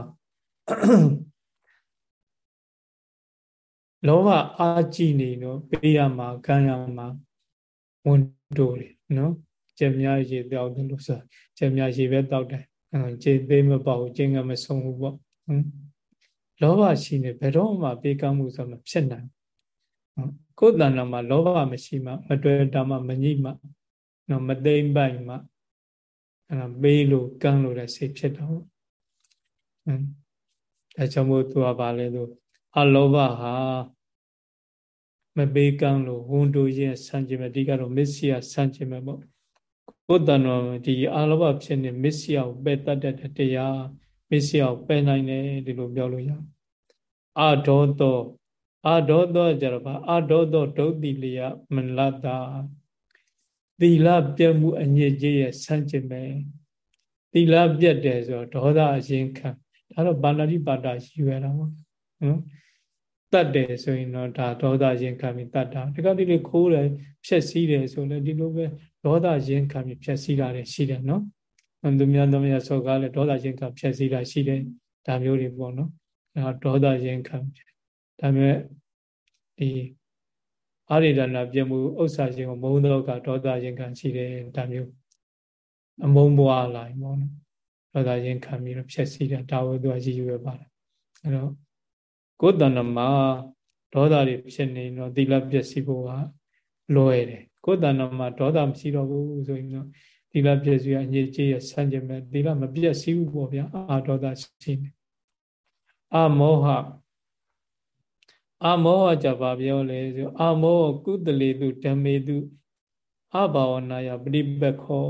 လောဘအာကြည့်နေတော့ပေးရမှာခံရမှာဝန်တိုးတယ်နော်ကျက်များရေတောက်တယ်လို့ဆိုကျက်များရေပဲတောက်တယ်ကျင်းသေးမပေါ့ကျင်းကမဆုံးဘူးပေါ့လောဘရှိနေဘယ်တော့မှပေးကမ်းမှုဆိုမဖြစ်နိုင်ကိုယ်တဏ္ဍာမှာလောဘမရှိမှမတွေ့တာမှမညိမှနော်မသိမ့်ပိုက်မှအဲ့ဒါပေးလို့ကမ်းလို့တဲ့စိတ်ဖြစ်တော့ဟမ်ဒါကြောင့်မို့သူကပါလဲသူ အလောဘဟာမပေးကမ်းလို့ဝန်တိုရဲ့ဆန့်ကျင်မဲ့အဓိကတော့မစ္စည်းဆန့်ကျင်မဲ့ပေါ့ကိုယ်တဏ္ဍာဒီအလောဘဖြစ်နေမစ္စည်းကိုပယ်တတ်တဲ့တရားမစ္စည်းကိုပယ်နိုင်တယ်ဒီလိုပြောလို့ရအဒေါသောအဒေါသောကြတော့ဗာအဒေါသောဒုတိလျမလတ္တာသီလပြတ်မှုအညစ်အကြေးရဲ့ဆန့်ကျင်မဲ့သီလပြတ်တယ်ဆိုတော့ဒေါသအရင်ခံဒါတော့ပါဏာတိပါဒရှိရတာပေါ့နော် တတ်တယ်ဆိုရင်တော့ဒါဒေါသရင်ခံပြီးတတ်တာဒီကတိလေးခိုးတယ်ဖြက်စီးတယ်ဆိုလည်းဒီလိုပဲဒေါသရင်ခံပြီးဖြက်စီးတာလည်းရှိတယ်နော်သူများသမီးဆောကားလည်းဒေါသရင်ခံဖြက်စီးတာရှိတယ်ဒါမျိုးတွေပေါ့နော်အဲဒေါသရင်ခံဒါပေမဲ့ဒီအာရိဒနာပြမှုဥစ္စာရှင်ကိုမုံတော့ကဒေါသရင်ခံရှိတယ်ဒါမျိုးအမုံဘွားလာပေါ့နော်ဒေါသရင်ခံပြီးတော့ဖြက်စီးတယ်ဒါဝသူကရည်ရွယ်ပါတယ်အဲတော့ ကိုယ်တဏ္ဍမှာဒေါသတွေဖြစ်နေတော့သီလပျက်စီးဖို့ကလွယ်တယ်ကိုယ်တဏ္ဍမှာဒေါသမရှိတော့ဘူးဆိုရင်တော့သီလပြည့်စုံအညစ်အကြေးရဆန့်ကျင်မဲ့သီလမပြည့်စည်ဘူးပေါ့ဗျာအာဒေါသရှိနေအမောဟအမောဟကြပါပြောလေဆိုအမောကုသလေတုဓမ္မေတုအဘာဝနာယပရိပခော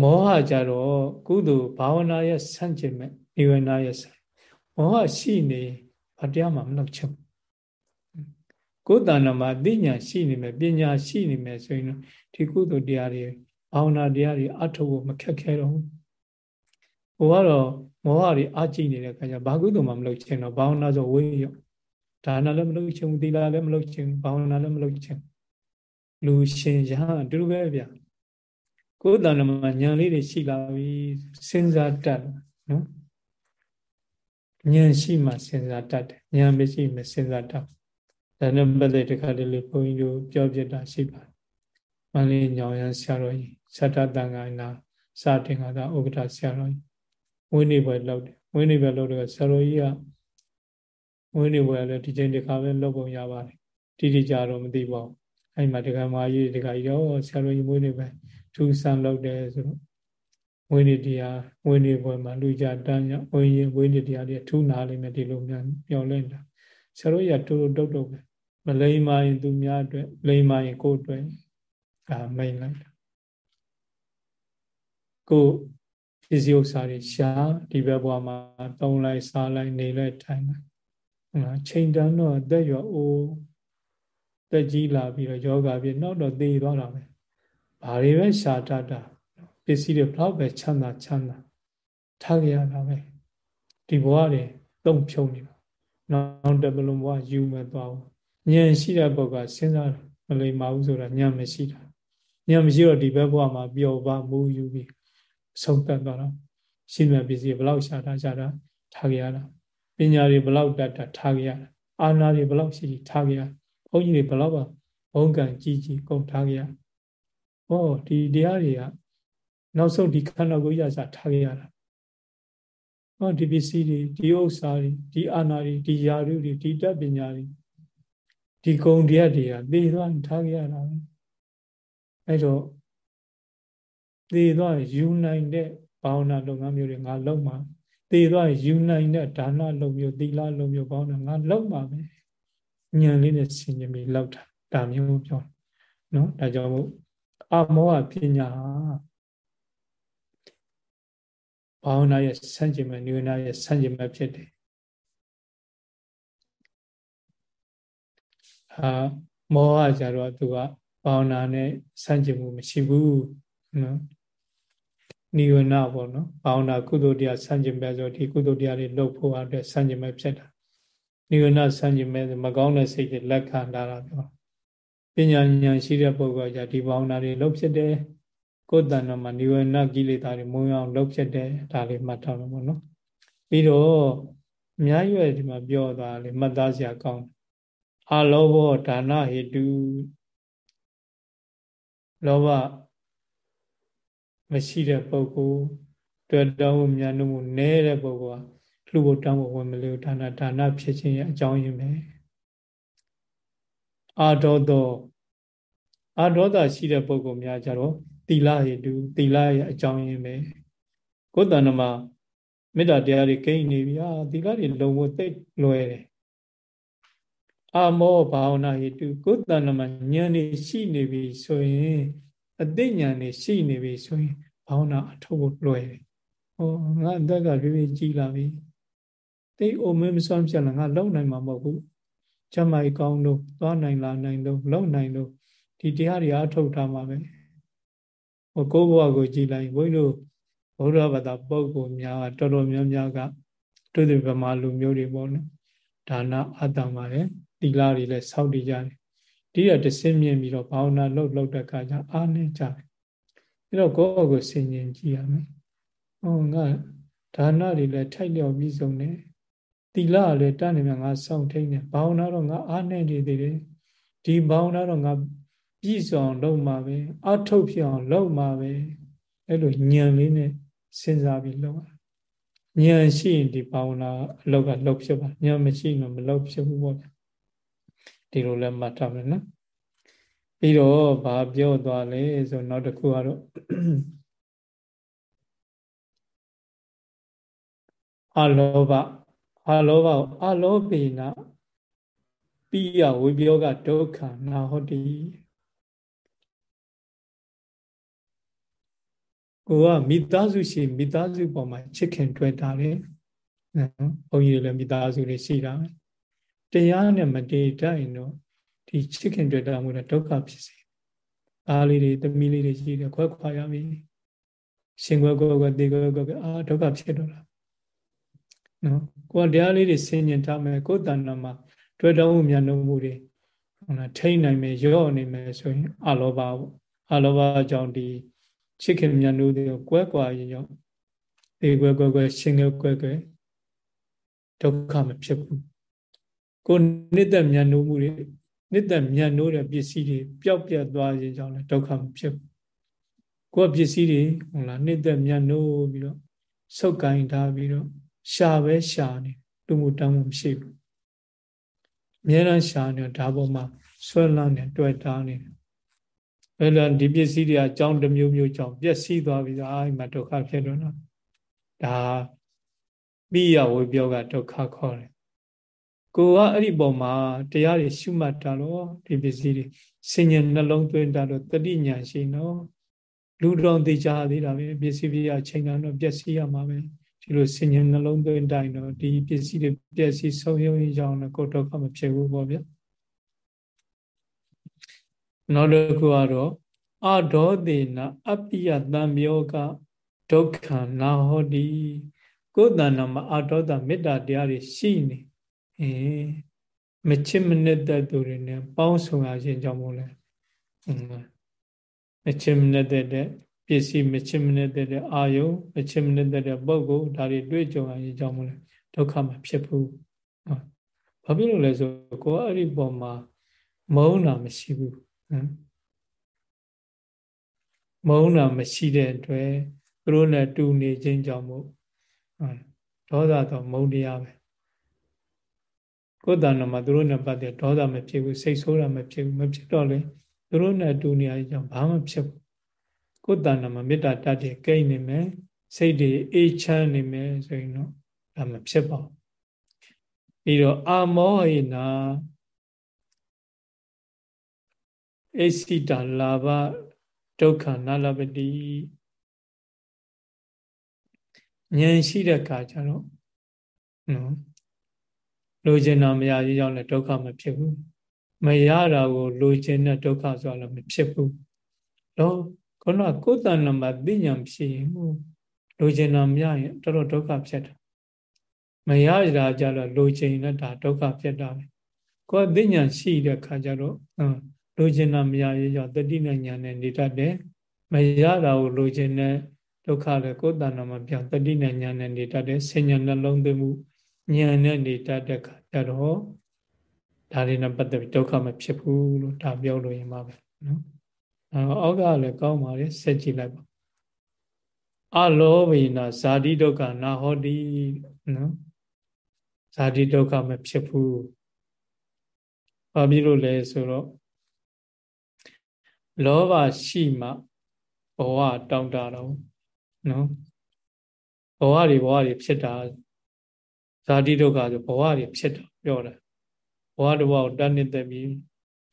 မောဟကြတော့ကုသိုလ်ဘာဝနာရဲ့ဆန့်ကျင်မဲ့ နိဝရဏရဲ့ဆန့်မောဟရှိနေဘာတရားမှမလုပ်ချင်ကိုယ်တဏ္ဍမှာအသိဉာဏ်ရှိနေမယ်ပညာရှိနေမယ်ဆိုရင်ဒီကုသိုလ်တရားတွေဘာဝနာတရားတွေအထုတ်ဖို့မခက်ခဲတော့ဘူးဟိုကတော့မောဟတွေအကြည့်နေတဲ့အခါကျဘာကုသိုလ်မှမလုပ်ချင်တော့ဘာဝနာဆိုဝေးရောဒါနလည်းမလုပ်ချင်ဘူးသီလလည်းမလုပ်ချင်ဘူးဘာဝနာလည်းမလုပ်ချင်လူရှင်ရဟန်းအတူတူပဲဗျာကိုယ်တဏ္ဍမှာဉာဏ်လေးတွေရှိလာပြီစဉ်းစားတတ်နော် ဉာဏ်ရှိမှစဉ်းစားတတ်တယ်ဉာဏ်မရှိမှစဉ်းစားတတ်ဒါနဲ့ပတ်သက်တခါတလေဘုန်းကြီးတို့ပြောပြတာရှိပါတယ်မန္တလေးညောင်ရန်ဆရာတော်ကြီးသတ္တတန်ခါနာစာတင်ကသာဥက္ကဋ္ဌဆရာတော်ကြီးဝင်းနေပွဲလောက်တယ်ဝင်းနေပွဲလောက်တော့ဆရာတော်ကြီးကဝင်းနေပွဲလည်းဒီချိန်တခါပဲလောက်ပုံရပါတယ်တိတိကျတော့မသိပါဘူးအဲ့မှာတခါမကြီးတခါရောဆရာတော်ကြီးဝင်းနေပွဲထူဆန်းလောက်တယ်ဆိုတော့ ဝင်းနေတရားဝင်းနေပွဲမှာလူကြတန်းရဝင်းရင်ဝင်းနေတရားတွေထူနာလိမ့်မယ်ဒီလိုများမျောလင့်တာဆရာတော်ကြီးကတူတူတုတ်တုတ်ပဲမလိမ္မာရင်သူများအတွက်လိမ္မာရင်ကိုယ့်အတွက်အာမိန်လိုက်တာကိုပစ္စည်းဥစ္စာတွေရှာဒီဘက်ဘဝမှာတုံးလိုက်စားလိုက်နေလိုက်ထိုင်လိုက်ဟုတ်လားချိန်တန်းတော့အသက်ရွယ်အိုးတက်ကြီးလာပြီးတော့ယောဂပြည့်နောက်တော့သေသွားတာပဲဘာတွေပဲရှာတတ်တာ ပစ္စည်းတွေဘလောက်ပဲချမ်းသာချမ်းသာထားကြရတာပဲဒီဘဝတွေတုံဖြုံနေတာနောက်တပလုံးဘဝယူမဲ့သွားဘူးဉာဏ်ရှိတဲ့ပုဂ္ဂိုလ်စဉ်းစားမလိမ္မာဘူးဆိုတာဉာဏ်မရှိတာဉာဏ်မရှိတော့ဒီဘက်ဘဝမှာပျော်ပါမူယူပြီးဆုံးသက်သွားတော့ရှိမှပစ္စည်းဘလောက်ရှာတာရှာတာထားကြရတာပညာတွေဘလောက်တတ်တာထားကြရတာအာနာတွေဘလောက်ရှိရှိထားကြရဘုန်းကြီးတွေဘလောက်ပါဘုံကံကြီးကြီးကုန်ထားကြရဟောဒီတရားတွေက နောက်ဆုံးဒီခန္ဓာကိုယ်ရစားထားကြရတာဟောဒီပစ္စည်းတွေဒီဥစ္စာတွေဒီအာနာတွေဒီယာရုတွေဒီတတ်ပညာတွေဒီဂုံတရားတွေကသိသွားထားကြရတာပဲအဲ့တော့သေသွားယူနိုင်တဲ့ဘာဝနာလုပ်ငန်းမျိုးတွေငါလုပ်မှာသေသွားယူနိုင်တဲ့ဒါနလုပ်မျိုးသီလလုပ်မျိုးဘာဝနာငါလုပ်မှာပဲဉာဏ်လေးနဲ့ဆင်ခြင်ပြီးလောက်တာဒါမျိုးပြောနော်ဒါကြောင့်မို့အမောဟပညာ ဘာဝနာရဲ့ဆန့်ကျင်မဲ့နိဝရဏရဲ့ဆန့်ကျင်မဲ့ဖြစ်တယ်အာမောဟကြတော့သူကဘာဝနာနဲ့ဆန့်ကျင်မှုမရှိဘူးနော်နိဝရဏပေါ့နော်ဘာဝနာကုသိုလ်တရားဆန့်ကျင်ပဲဆိုဒီကုသိုလ်တရားတွေလုပ်ဖို့အတွက်ဆန့်ကျင်ပဲဖြစ်တာနိဝရဏဆန့်ကျင်ပဲဆိုမကောင်းတဲ့စိတ်တွေလက်ခံလာတာပြောပညာဉာဏ်ရှိတဲ့ပုဂ္ဂိုလ်ကဒီဘာဝနာတွေလုပ်ဖြစ်တယ် ကိုယ်တဏ္ဍမှာနိဝရဏကိလေသာတွေမုံအောင်လုပ်ဖြစ်တယ်ဒါလေးမှတ်ထားလို့ပေါ့နော်ပြီးတော့အများကြီးပဲဒီမှာပြောသွားလေမှတ်သားစရာကောင်းအလောဘောဒါနဟေတုလောဘမရှိတဲ့ပုဂ္ဂိုလ်တွေ့တောင်းမှုမြန်မှုနည်းတဲ့ပုဂ္ဂိုလ်ကလှူဖို့တောင်းဖို့ဝင်မလို့ဒါနဒါနဖြစ်ခြင်းရဲ့အကြောင်းရင်းပဲအာဒေါသောအာဒေါသရှိတဲ့ပုဂ္ဂိုလ်များကြတော့ သီလဟေတုသီလရဲ့အကြောင်းရင်းပဲကိုယ်တဏ္ဍမှာမေတ္တာတရားတွေကိန်းနေပြီအာသီလတွေလုံဖို့သိလွယ်တယ်အာမောဘာဝနာဟိတုကိုယ်တဏ္ဍမှာဉာဏ်နေရှိနေပြီဆိုရင်အသိဉာဏ်နေရှိနေပြီဆိုရင်ဘာဝနာအထုတ်ဖို့လွယ်တယ်။ဟောငါအသက်ကပြည့်ပြည့်ကြီးလာပြီ။သိအိုမင်းမစွမ်းပြလာငါလုံနိုင်မှာမဟုတ်ဘူး။ကျမကြီးကောင်းလို့သွားနိုင်လာနိုင်လို့လုံနိုင်လို့ဒီတရားတွေအထုတ်ထားမှာပဲ။ ဟောကိုယ်ဘဝကိုကြည်လိုက်ဘုန်းကြီးတို့ဘုရားဘာသာပုဂ္ဂိုလ်များတော်တော်များများကတို့ဒီဗမာလူမျိုးတွေပေါ့နော်။ဒါနအတ္တမှာလည်းသီလတွေလည်းစောင့်တည်ကြတယ်ဒီရတဆင်းမြင်ပြီးတော့ဘာဝနာလှုပ်လှုပ်တဲ့အခါကျအားနေကြတယ်အဲ့တော့ကိုယ့်ကိုယ်ဆင်ញင်ကြည့်ရမယ်ဟောငါဒါနတွေလည်းထိုက်လျော်ပြီးဆုံးတယ်သီလလည်းတန်းနေမြငါစောင့်ထိန်တယ်ဘာဝနာတော့ငါအားနေနေသေးတယ်ဒီဘာဝနာတော့ငါ ပြည့်စုံလုပ်မှာပဲအထုတ်ဖြစ်အောင်လုပ်မှာပဲအဲ့လိုညံလေးနဲ့စဉ်းစားပြီးလုပ်ရဉာဏ်ရှိရင်ဒီဘာဝနာအလောက်ကလှုပ်ဖြစ်ပါဉာဏ်မရှိရင်မလှုပ်ဖြစ်ဘူးပေါ့ဗျဒီလိုလည်းမှတ်ထားမယ်နော်ပပြီးတော့ဘာပြောသွားလဲဆိုနောက်တစ်ခုကတော့အလောဘအလောဘအလောဘိနာပိယဝိပယောကဒုက္ခနာဟောတိ ကိုကမိသားစုရှိမိသားစုပေါ်မှာချစ်ခင်တွေ့တာလေနော်ဘုန်းကြီးတွေလည်းမိသားစုတွေရှိတာပဲတရားနဲ့မတည်တိုင်းတော့ဒီချစ်ခင်တွေ့တာမျိုးလည်းဒုက္ခဖြစ်စေအားလေးတွေသမီးလေးတွေရှိတယ်ခွဲခွာရပြီရှင်ခွဲခွဲခွဲတေခွဲခွဲအာဒုက္ခဖြစ်တော့တာနော်ကိုယ်တရားလေးတွေဆင်ញင်ထားမယ်ကိုယ်တဏ္ဍာမှာတွေ့တော်မှုမြတ်မှုတွေဟုတ်လားထိနိုင်မယ်ရော့နေမယ်ဆိုရင်အလောဘပေါ့အလောဘကြောင့်ဒီ ချစ်ခင်မြတ်မှုတွေကိုကွဲကွာရင်ရောတေကွဲကွဲကွဲရှင်ကွဲကွဲကွဲဒုက္ခမဖြစ်ဘူးကိုနှစ်သက်မြတ်မှုတွေနှစ်သက်မြတ်နိုးတဲ့ပစ္စည်းတွေပျောက်ပြတ်သွားခြင်းကြောင့်လည်းဒုက္ခမဖြစ်ဘူးကိုယ်ပစ္စည်းတွေဟုတ်လားနှစ်သက်မြတ်နိုးပြီးတော့ဆုပ်ကိုင်းထားပြီးတော့ရှာပဲရှာနေလူမှုတောင်းမှုမရှိဘူးအများအားရှာနေဒါပေါ်မှာဆွဲလန်းနေတွေ့တာနေ အဲ့လိုဒီပစ္စည်းတွေအကြောင်းတစ်မျိုးမျိုးကြောင့်ပျက်စီးသွားပြီးတော့အာဒီမှာဒုက္ခဖြစ်တော့နော်ဒါပြီးရဝေပြောကဒုက္ခခေါ်တယ်ကိုကအဲ့ဒီပုံမှာတရားတွေရှုမှတ်တာလို့ဒီပစ္စည်းတွေစဉ္ညာနှလုံးသွင်းတာလို့တတိညာရှိနော်လူတော်သိကြသေးတာပဲပစ္စည်းပြအချိန်ကတော့ပျက်စီးရမှာပဲဒီလိုစဉ္ညာနှလုံးသွင်းတိုင်းတော့ဒီပစ္စည်းတွေပျက်စီးဆုံးယုံကြောင်းတော့ကိုဒုက္ခမဖြစ်ဘူးပေါ့ဗျာ နောက်တစ်ခုကတော့အဒေါသေနအပိယတံယောကဒုက္ခနာဟောတိကိုယ်တဏ္ဍမှာအဒေါသမေတ္တာတရားတွေရှိနေအဲမချစ်မနစ်တဲ့သူတွေနဲ့ပေါင်းဆောင်ရခြင်းကြောင့်မို့လဲမချစ်မနစ်တဲ့ပစ္စည်းမချစ်မနစ်တဲ့အာယုမချစ်မနစ်တဲ့ပုဂ္ဂိုလ်ဒါတွေတွေ့ကြုံရခြင်းကြောင့်မို့လဲဒုက္ခမဖြစ်ဘူးဘာဖြစ်လို့လဲဆိုကိုယ်အဲ့ဒီပုံမှာမုန်းတာမရှိဘူး မုန်းတာမရှိတဲ့အတွက်သူတို့နဲ့တူနေခြင်းကြောင့်မို့ဒေါသတော့မုန်းတရားပဲကိုယ်တဏ္ဍမှာသူတို့နဲ့ပတ်သက်ဒေါသမဖြစ်ဘူးစိတ်ဆိုးတာမဖြစ်ဘူးမဖြစ်တော့လေသူတို့နဲ့တူနေရကြောင့်ဘာမှဖြစ်ဘူးကိုယ်တဏ္ဍမှာမေတ္တာတတ်တဲ့ကိန်းနေမယ်စိတ်တွေအေးချမ်းနေမယ်ဆိုရင်တော့ဒါမဖြစ်ပါဘူးပြီးတော့အာမောဟိနာ အစိတလာဘဒုက္ခနာလပတိဉာဏ်ရှိတဲ့အခါကျတော့နော်လိုချင်တာမရရေးကြောင့်လည်းဒုက္ခမဖြစ်ဘူးမရတာကိုလိုချင်တဲ့ဒုက္ခဆိုတာလည်းမဖြစ်ဘူးတော့ခုနကကိုယ်တဏ္ဍမှာသိဉာဏ်ဖြစ်ရင်လိုချင်တာမရရင်တော်တော်ဒုက္ခဖြစ်တာမရတာကြတော့လိုချင်လည်းဒါဒုက္ခဖြစ်တာပဲကိုယ်သိဉာဏ်ရှိတဲ့ခါကျတော့ လိုချင်တာမရရေးကြောင့်တတိနဲ့ဉာဏ်နဲ့နေတတ်တယ်မရတာကိုလိုချင်တဲ့ဒုက္ခလည်းကိုယ်တဏ္ဍမှာပြောင်းတတိနဲ့ဉာဏ်နဲ့နေတတ်တယ်ဆင်ញံနှလုံးသွင်းမှုဉာဏ်နဲ့နေတတ်တဲ့ခါကျတော့ဒါတွေနဲ့ပတ်သက်ပြီးဒုက္ခမဖြစ်ဘူးလို့ဒါပြောလို့ရင်ပါပဲနော်အဲအောက်ကလည်းကောင်းပါလေဆက်ကြည့်လိုက်ပါအလောဘိနာဇာတိဒုက္ခနာဟောတိနော်ဇာတိဒုက္ခမဖြစ်ဘူးဘာဖြစ်လို့လဲဆိုတော့ လောဘရှိမှဘဝတောင်းတတော့နော်ဘဝတွေဘဝတွေဖြစ်တာဇာတိဒုက္ခဆိုဘဝတွေဖြစ်တော့ပြောတာဘဝတစ်ဘဝကိုတတ်နှစ်ပြီး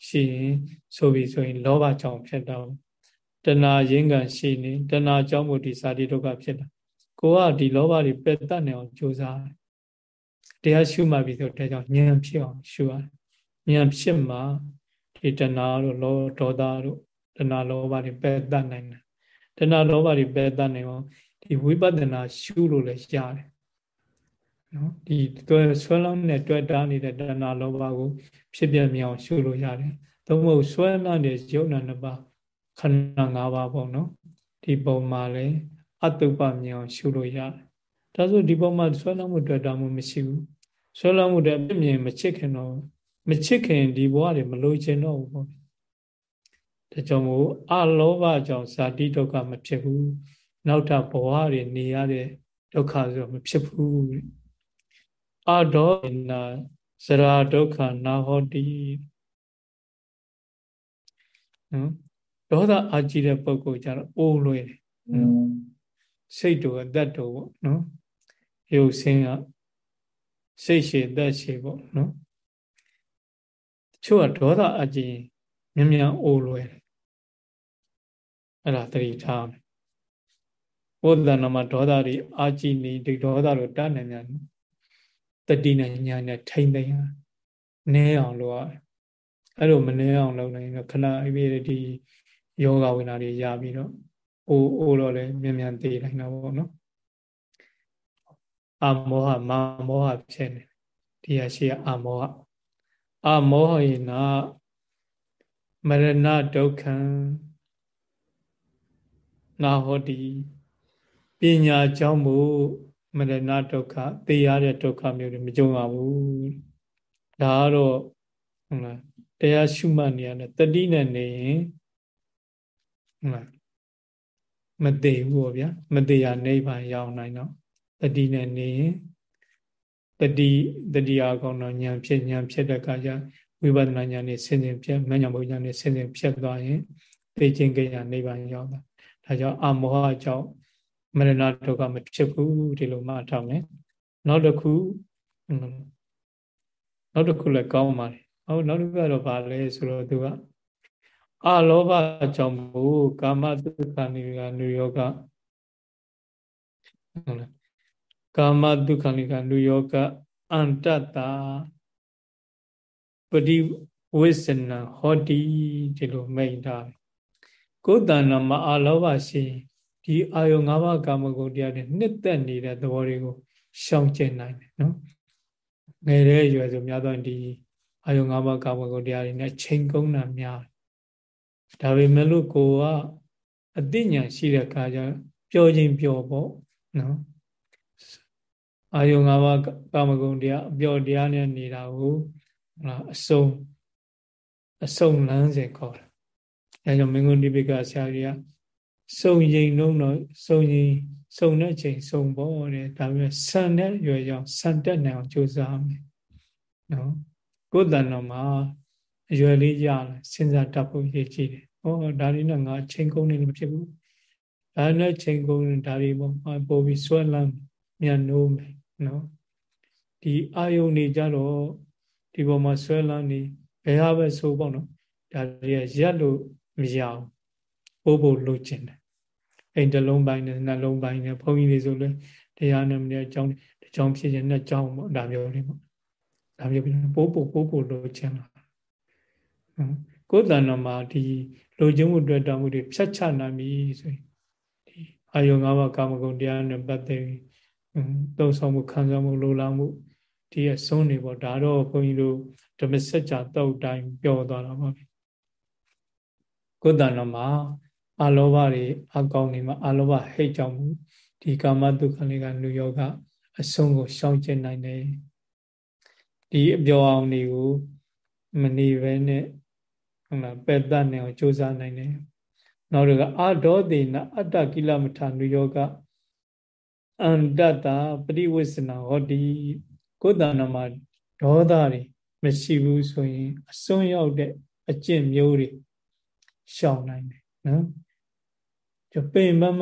ရှိရင်ဆိုပြီးဆိုရင် လောဘကြောင့်ဖြစ်တော့တဏှာရင်းကံရှိနေတဏှာကြောင့်မို့ဒီဇာတိဒုက္ခဖြစ်တာကိုကဒီလောဘတွေပယ်တတ်နေအောင်ကြိုးစားတရားရှုမှပြီဆိုတဲ့ကြောင့်ဉာဏ်ဖြစ်အောင်ရှုရတယ်ဉာဏ်ဖြစ်မှဒီတဏှာတို့လောဒေါသတို့ တဏှာလောဘတွေပယ်တတ်နိုင်တယ်တဏှာလောဘတွေပယ်တတ်နိုင်အောင်ဒီဝိပဿနာရှုလို့လည်းရတယ်နော်ဒီတွဲဆွဲလောင်းနဲ့တွေ့တာနေတဲ့တဏှာလောဘကို ဖြစ်ပြမြောင်ရှုလို့ရတယ်သို့မဟုတ်ဆွဲလောင်းတဲ့ယုံနာနှစ်ပါးခန္ဓာ၅ပါးပေါ့နော်ဒီပုံမှာလည်းအတုပမြောင်ရှုလို့ရတယ်ဒါဆိုဒီပုံမှာဆွဲလောင်းမှုတွေ့တာမှုမရှိဘူးဆွဲလောင်းမှုတဲ့အပြစ်မြင်မချစ်ခင်တော့မချစ်ခင်ဒီဘဝတွေမလို့ချင်တော့ဘူးပေါ့ ဒါကြောင့်မို့အလောဘကြောင့်ဇာတိဒုက္ခမဖြစ်ဘူးနောက်ထပ်ဘဝတွေနေရတဲ့ဒုက္ခဆိုမဖြစ်ဘူးအဒေါနာဇရာဒုက္ခနာဟောတိနော်ဒေါသအာကြည့်တဲ့ပုဂ္ဂိုလ်ကြတော့အိုးလွယ်တယ်စိတ်တို့အသက်တို့ပေါ့နော်ရုပ်ဆင်းကစိတ်ရှည်သက်ရှည်ပေါ့နော်တချို့ကဒေါသအကြည့်မြင်မြန်အိုးလွယ်တယ် အဲ့ဒါတတိထားမယ်ဘုဒ္ဓနာမှာဒေါသတွေအာကြည့်နေဒီဒေါသတို့တတ်နိုင်မြန်တတိနဲ့ညာနဲ့ထိမ့်သိမ်းနဲအောင်လုပ်ရတယ်အဲ့လိုမနဲအောင်လုပ်နိုင်တော့ခဏအပြည့်ဒီယောဂဝိနာတွေရပြီးတော့အိုးအိုးတော့လည်းမြန်မြန်သိနိုင်တာပေါ့နော်အမောဟမာမောဟဖြစ်နေဒီဟာရှိအမောဟအမောဟိနာမရဏဒုက္ခံ နာဟောတိပညာကြောင့်မို့မရဏဒုက္ခသိရတဲ့ဒုက္ခမျိုးတွေမကြုံရဘူးဒါကတော့ဟုတ်လားတရားရှုမှတ်နေရတယ်တတိနဲ့နေရင်ဟုတ်လားမသိဘူးပေါ့ဗျာမသိရနိဗ္ဗာန်ရောက်နိုင်တော့တတိနဲ့နေရင်တတိတတိယကောင်တော့ဉာဏ်ဖြစ်ဉာဏ်ဖြစ်တဲ့အခါကျဝိပဿနာဉာဏ်နဲ့ဆင်းဆင်းဖြစ်မဉဏ်ဘုဉာဏ်နဲ့ဆင်းဆင်းဖြစ်သွားရင်သိချင်းကိညာနိဗ္ဗာန်ရောက်တာ ဒါကြောင့်အမောဟကြောင့်မရဏဒုက္ခမဖြစ်ဘူးဒီလိုမှတ်ထားမယ်နောက်တစ်ခုနောက်တစ်ခုလည်းကောင်းပါတယ်ဟုတ်နောက်တစ်ခုကတော့ဗာလဲဆိုတော့သူကအလောဘကြောင့်မို့ကာမတုခဏိကနုယောဂဟုတ်လားကာမတုခဏိကနုယောဂအန္တတာပရိဝိစနဟောတိဒီလိုမိန့်ထားတယ် ကိုယ်တဏ္ဍမှာအလောဘရှိဒီအာယုံ၅ပါးကာမဂုဏ်တရားတွေနှစ်သက်နေတဲ့သဘောတွေကိုရှောင်ကျဉ်နိုင်တယ်နော်ငယ်တဲ့ရွယ်ဆိုများသောဒီအာယုံ၅ပါးကာမဂုဏ်တရားတွေနဲ့ချိန်ကုန်းတာများဒါပေမဲ့လို့ကိုကအသိဉာဏ်ရှိတဲ့အခါကျပျော်ခြင်းပျော်ပေါ့နော်အာယုံ၅ပါးကာမဂုဏ်တရားအပျော်တရားနဲ့နေတာကိုဟုတ်အစုံအစုံလမ်းစဉ်ခေါ်တာ အဲကြောင့်မင်းကုန်းဒီပိကဆရာကြီးကစုံရင်လုံးတော့စုံရင်စုံတဲ့ချိန်စုံပေါ့တဲ့ဒါပေမဲ့ဆန်တဲ့ရွယ်ကြောင့်ဆန်တက်နိုင်အောင်ကြိုးစားမယ်နော်ကိုယ်တဏ္ဍမှာအရွယ်လေးရလာစဉ်းစားတတ်ဖို့ရည်ကြည်တယ်။ဟောဒါလေးနဲ့ငါချိန်ကုန်နေလို့ဖြစ်ဘူး။ဒါနဲ့ချိန်ကုန်နေဒါလေးပေါ့ပို့ပြီးဆွဲလန်းမြန်နိုးမယ်နော်။ဒီအာယုန်နေကြတော့ဒီပေါ်မှာဆွဲလန်းနေဘယ်ဟာပဲဆိုပေါ့နော်။ဒါတွေကရက်လို့ မရအောင်ပို့ဖို့လိုချင်တယ်။အိမ်တစ်လုံးပိုင်းနဲ့နှလုံးပိုင်းနဲ့ဘုန်းကြီးတွေဆိုလဲတရားနဲ့မနေ့အကြောင်းအကြောင်းဖြစ်ရင်နဲ့အကြောင်းပေါ့ဒါမျိုးလေးပေါ့။ဒါမျိုးပြီးပို့ဖို့ပို့ဖို့လိုချင်တာကိုယ်တဏ္ဍမှာဒီလိုချင်မှုတွေ့တာမှုတွေဖြတ်ချနိုင်ပြီဆိုရင်ဒီအာယုံ၅ပါးကာမဂုဏ်တရားနဲ့ပတ်သက်ပြီးသုံးဆောင်မှုခံစားမှုလိုလားမှုဒီအဆုံးနေပေါ့ဒါတော့ဘုန်းကြီးတို့ဓမ္မစကြာတောက်တိုင်းပြောသွားတာပါပဲ ကိုယ်တဏ္ဍမှာအလောဘတွေအကောင်းနေမှာအလောဘဟိတ်ကြောင့်ဒီကာမတုခလေးကလူယောဂအဆုံးကိုရှောင်ကျဉ်နိုင်တယ်ဒီအပြောအောင်တွေကိုမနေပဲနဲ့ဟုတ်လားပယ်တတ်နေအောင်ကြိုးစားနိုင်တယ်နောက်တစ်ခါအာဒေါသေနအတ္တကိလမထာနုယောကအန္တတာပရိဝိစနာဟောတိကိုယ်တဏ္ဍမှာဒေါသတွေမရှိဘူးဆိုရင်အစွန်းရောက်တဲ့အကျင့်မျိုးတွေ ရှောင်နိုင်တယ်နော်ကျပိမမ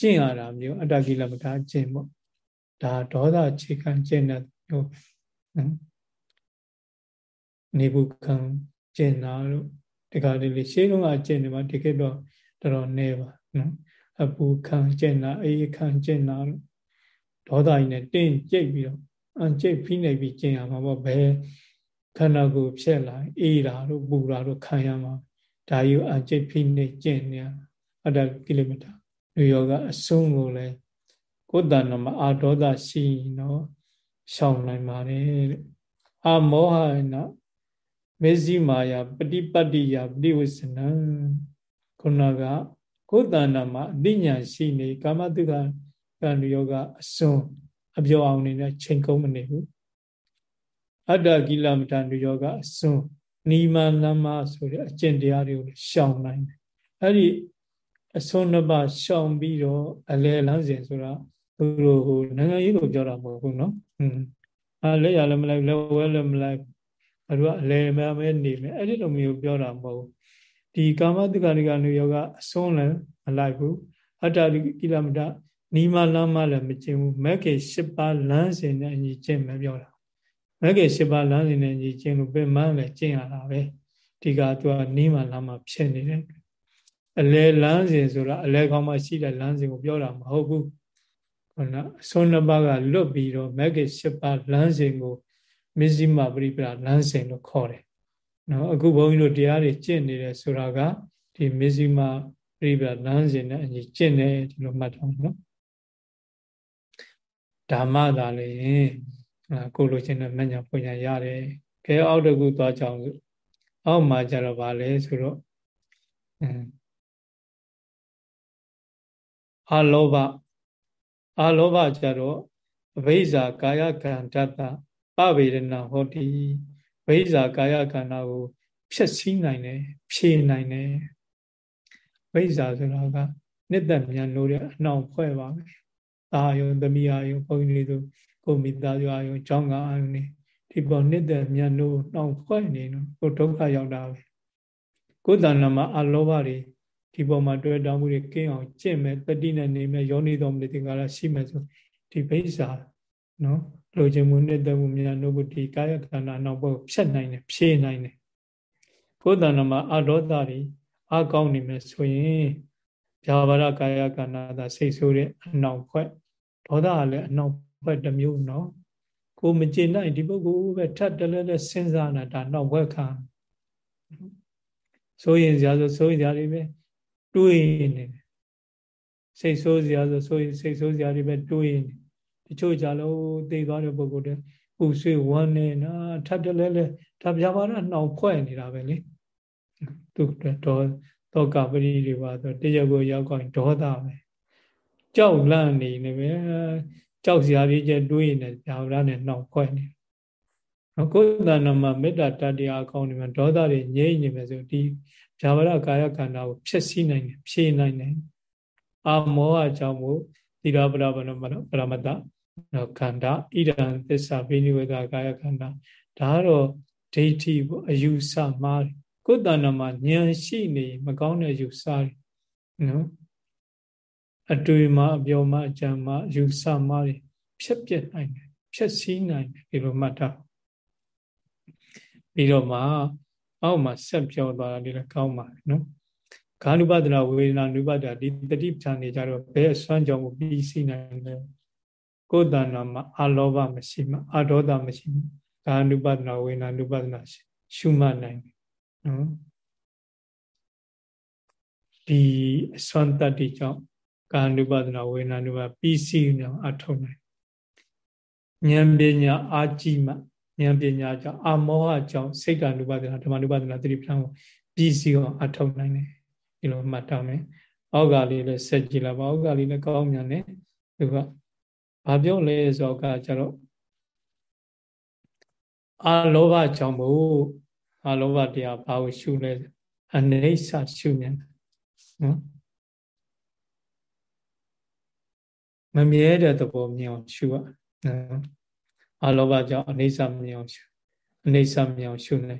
ကျင့်ရတာမျိုးအတ္တကိလမထာအကျင့်ပေါ့ဒါဒေါသအခြေခံကျင့်တဲ့မျိုးနော်နေဘူးခံကျင့်တာတို့ဒီကလေးလေးရှေးတုန်းကကျင့်နေမှာဒီခေတ်တော့တော်တော်နေပါနော်အပူခံကျင့်တာအေးခံကျင့်တာတို့ဒေါသကြီးနဲ့တင်းကြိတ်ပြီးတော့အကြိတ်ဖိနေပြီးကျင့်ရမှာပေါ့ဘယ်ခန္ဓာကိုယ်ဖြစ်လာအေးတာတို့ပူတာတို့ခံရမှာ ဒါယူအကြိတ်ဖိနေကျင့်နေရအတ္တကိလေသာလူယောကအဆုံးကိုလဲကိုယ်တဏ္ဍမှာအာဒေါသရှိနော်ရှောင်နိုင်ပါတယ်အမောဟနော်မေဇိမာယပฏิပတ္တိယပฏิဝစ္စနံခုနကကိုယ်တဏ္ဍမှာအသိဉာဏ်ရှိနေကာမတုခကံယောကအစွန်းအပြောအောင်နေတဲ့ချိန်ကုန်မနေဘူးအတ္တကိလမတန်ယောကအစွ န်းနီမလမ္မဆိုတဲ့အကျင့်တရားတွေကိုရှောင်နိုင်တယ်အဲ့ဒီအစွန်းနှစ်ပါးရှောင်ပြီးတော့အလယ်လမ်းစဉ်ဆိုတာသူတို့ဟိုနိုင်ငံရေးကိုပြောတာမဟုတ်ဘူးเนาะอืมအဲလက်ရလည်းမလိုက်လက်ဝဲလည်းမလိုက်ဘာလို့အလဲမမဲနေမယ်အဲ့ဒီလိုမျိုးပြောတာမဟုတ် ဒီကာမတုခရိကနုယောကအစွန်းလည်းမလိုက်ဘူးအတ္တကိလမတနီမလမ်းမလည်းမကျင်ဘူးမက်ကေ၈ပါးလမ်းစဉ်နဲ့အညီကျင့်မယ်ပြောတာ မက်ကေ၈ပါးလမ်းစဉ်နဲ့အညီကျင့်လို့ပဲမှန်းလည်းကျင့်ရတာပဲဒီကသူကနီမလမ်းမဖြစ်နေတယ်အလဲလမ်းစဉ်ဆိုတာအလဲကောင်းမှရှိတဲ့လမ်းစဉ်ကိုပြောတာမဟုတ်ဘူးခုနအစွန်းနှစ်ပါးကလွတ်ပြီးတော့မက်ကေ၈ပါးလမ်းစဉ်ကိုမစ္စည်းမပရိပရာလမ်းစဉ်လို့ခေါ်တယ်နော်အခုဘုန်းကြီးတို့တရားတွေကျင့်နေတယ်ဆိုတာကဒီမစ္စည်းမပရိပရာလမ်းစဉ်နဲ့အညီကျင့်တယ်ဒီလိုမှတ်ထားနော်ဓမ္မသာလေ ကိုလိုချင်တဲ့မညာပုံညာရတယ်ကဲအောက်တကူသွားကြအောင်အောက်မှာကျတော့ဗာလဲဆိုတော့အာလောဘအာလောဘကျတော့အဘိဇာကာယကံတတ္တပဗေဒနာဟောတိဘိဇာကာယကံနာကိုဖြည့်ဆည်းနိုင်တယ်ဖြေနိုင်တယ်ဘိဇာဆိုတာကနှစ်သက်မြန်လို့တဲ့အနှောင်ဖွဲ့ပါပဲအာယုံသမီးအာယုံဘုန်းကြီးတို့ ကိုမိသားစုအာယုံကျောင်းကအာယုံနေဒီပေါ်နှစ်သက်မြန်လို့နှောင်ဖွဲ့နေတော့ကိုဒုက္ခရောက်တာပဲကိုယ်တဏ္ဍမှာအလောဘတွေဒီပေါ်မှာတွေ့တောင်းမှုတွေကင်းအောင်ကျင့်မယ်တတိနဲ့နေမယ်ယောနိတော်မူတဲ့ကာလရှိမယ်ဆိုဒီဘိဇာနော်လိုချင်မှုနှစ်သက်မှုမြန်လို့ဒီကာယကံနာနောက်ပေါ်ဖြတ်နိုင်တယ်ဖြည့်နိုင်တယ်ကိုယ်တဏ္ဍမှာအဒေါသတွေအကောင်းနေမယ်ဆိုရင်ဇာဝရကာယကဏ္ဍသာစိတ်ဆိုးတဲ့အနောက်ဖွဲ့ဒေါသကလည်းအနောက် ဖွဲ့တစ်မျိုးနော်ကိုမကျေနိုင်ဒီပုဂ္ဂိုလ်ပဲထပ်တလဲလဲစဉ်းစားနေတာဒါနောက်ဘက်ခံဆိုရင်ဇာဆိုဆိုရင်ဇာတွေပဲတွေးနေတယ်စိတ်ဆိုးဇာဆိုဆိုရင်စိတ်ဆိုးဇာတွေပဲတွေးနေတချို့ကြလို့သိသွားတဲ့ပုဂ္ဂိုလ်တွေပူဆွေးဝမ်းနေနာထပ်တလဲလဲဒါပြပါတော့နှောင်ဖွဲ့နေတာပဲလေသူတော့သောကပရိတွေပါဆိုတရကိုရောက်ကောင်းဒေါသပဲကြောက်လန့်နေနေပဲ ကြောက်စရာကြီးကျတွေးနေဗျာဝရနဲ့နှောက်ခွဲနေနော်ကိုယ်တဏ္ဍမှာမေတ္တာတတရားအကောင်းနေမှာဒေါသတွေငြိမ့်နေမယ်ဆိုဒီဗျာဝရကာယခန္ဓာကိုဖျက်ဆီးနိုင်တယ်ဖြေနိုင်တယ်အာမောဟကြောင့်မို့သီရပရပနမပရမတ္တနော်ခန္ဓာဣဒံသစ္စာဘိနိဝေကကာယခန္ဓာဒါကတော့ဒိဋ္ဌိအယူဆမှားတယ်ကိုယ်တဏ္ဍမှာဉာဏ်ရှိနေ မကောင်းတဲ့ယူဆတွေနော် အတွေ့မှအပြောမှအကြံမှယူဆမှတွေဖြက်ပြက်နိုင်တယ်ဖြက်စီးနိုင်တယ်ဒီလိုမှတ်ထားပြီးတော့မှအောက်မှာဆက်ပြောသွားတာဒီလည်းကောင်းပါတယ်နော်ခာနုပဒနာဝေဒနာနုပဒဒီတတိပ္ပံနေကြတော့ဘယ်အစွမ်းကြောင့်ကိုပြီးစီးနိုင်လဲကိုယ်တဏ္ဍမှာအလောဘမရှိမှအဒေါသမရှိမှခာနုပဒနာဝေဒနာနုပဒနာရှုမှတ်နိုင်တယ်နော်ဒီအစွမ်းတတ္တိကြောင့် ကာနုပဒနာဝေနာနုပပြီးစီးနေအထုံနိုင်ဉာဏ်ပညာအာကြည့်မှဉာဏ်ပညာကြောင့်အမောဟကြောင့်စိတ်ကနုပဒနာဓမ္မနုပဒနာတိပ္ပံကိုပြီးစီးအောင်အထုံနိုင်တယ်ဒီလိုမှတ်ထားမယ်အောက်ကလေးလည်းဆက်ကြည့်လိုက်ပါအောက်ကလေးလည်းကောင်းမြန်တယ်သူကဘာပြောလဲဆိုတော့ကကျတော့အာလောဘကြောင့်မို့အလောဘတရားဘာကိုရှုလဲအနိစ္စရှုမြင်နော် မမြဲတဲ့သဘောမြင်အောင်ရှုရနော်အလောဘကြောင့်အနိစ္စမြင်အောင်ရှုအနိစ္စမြင်အောင်ရှုနေ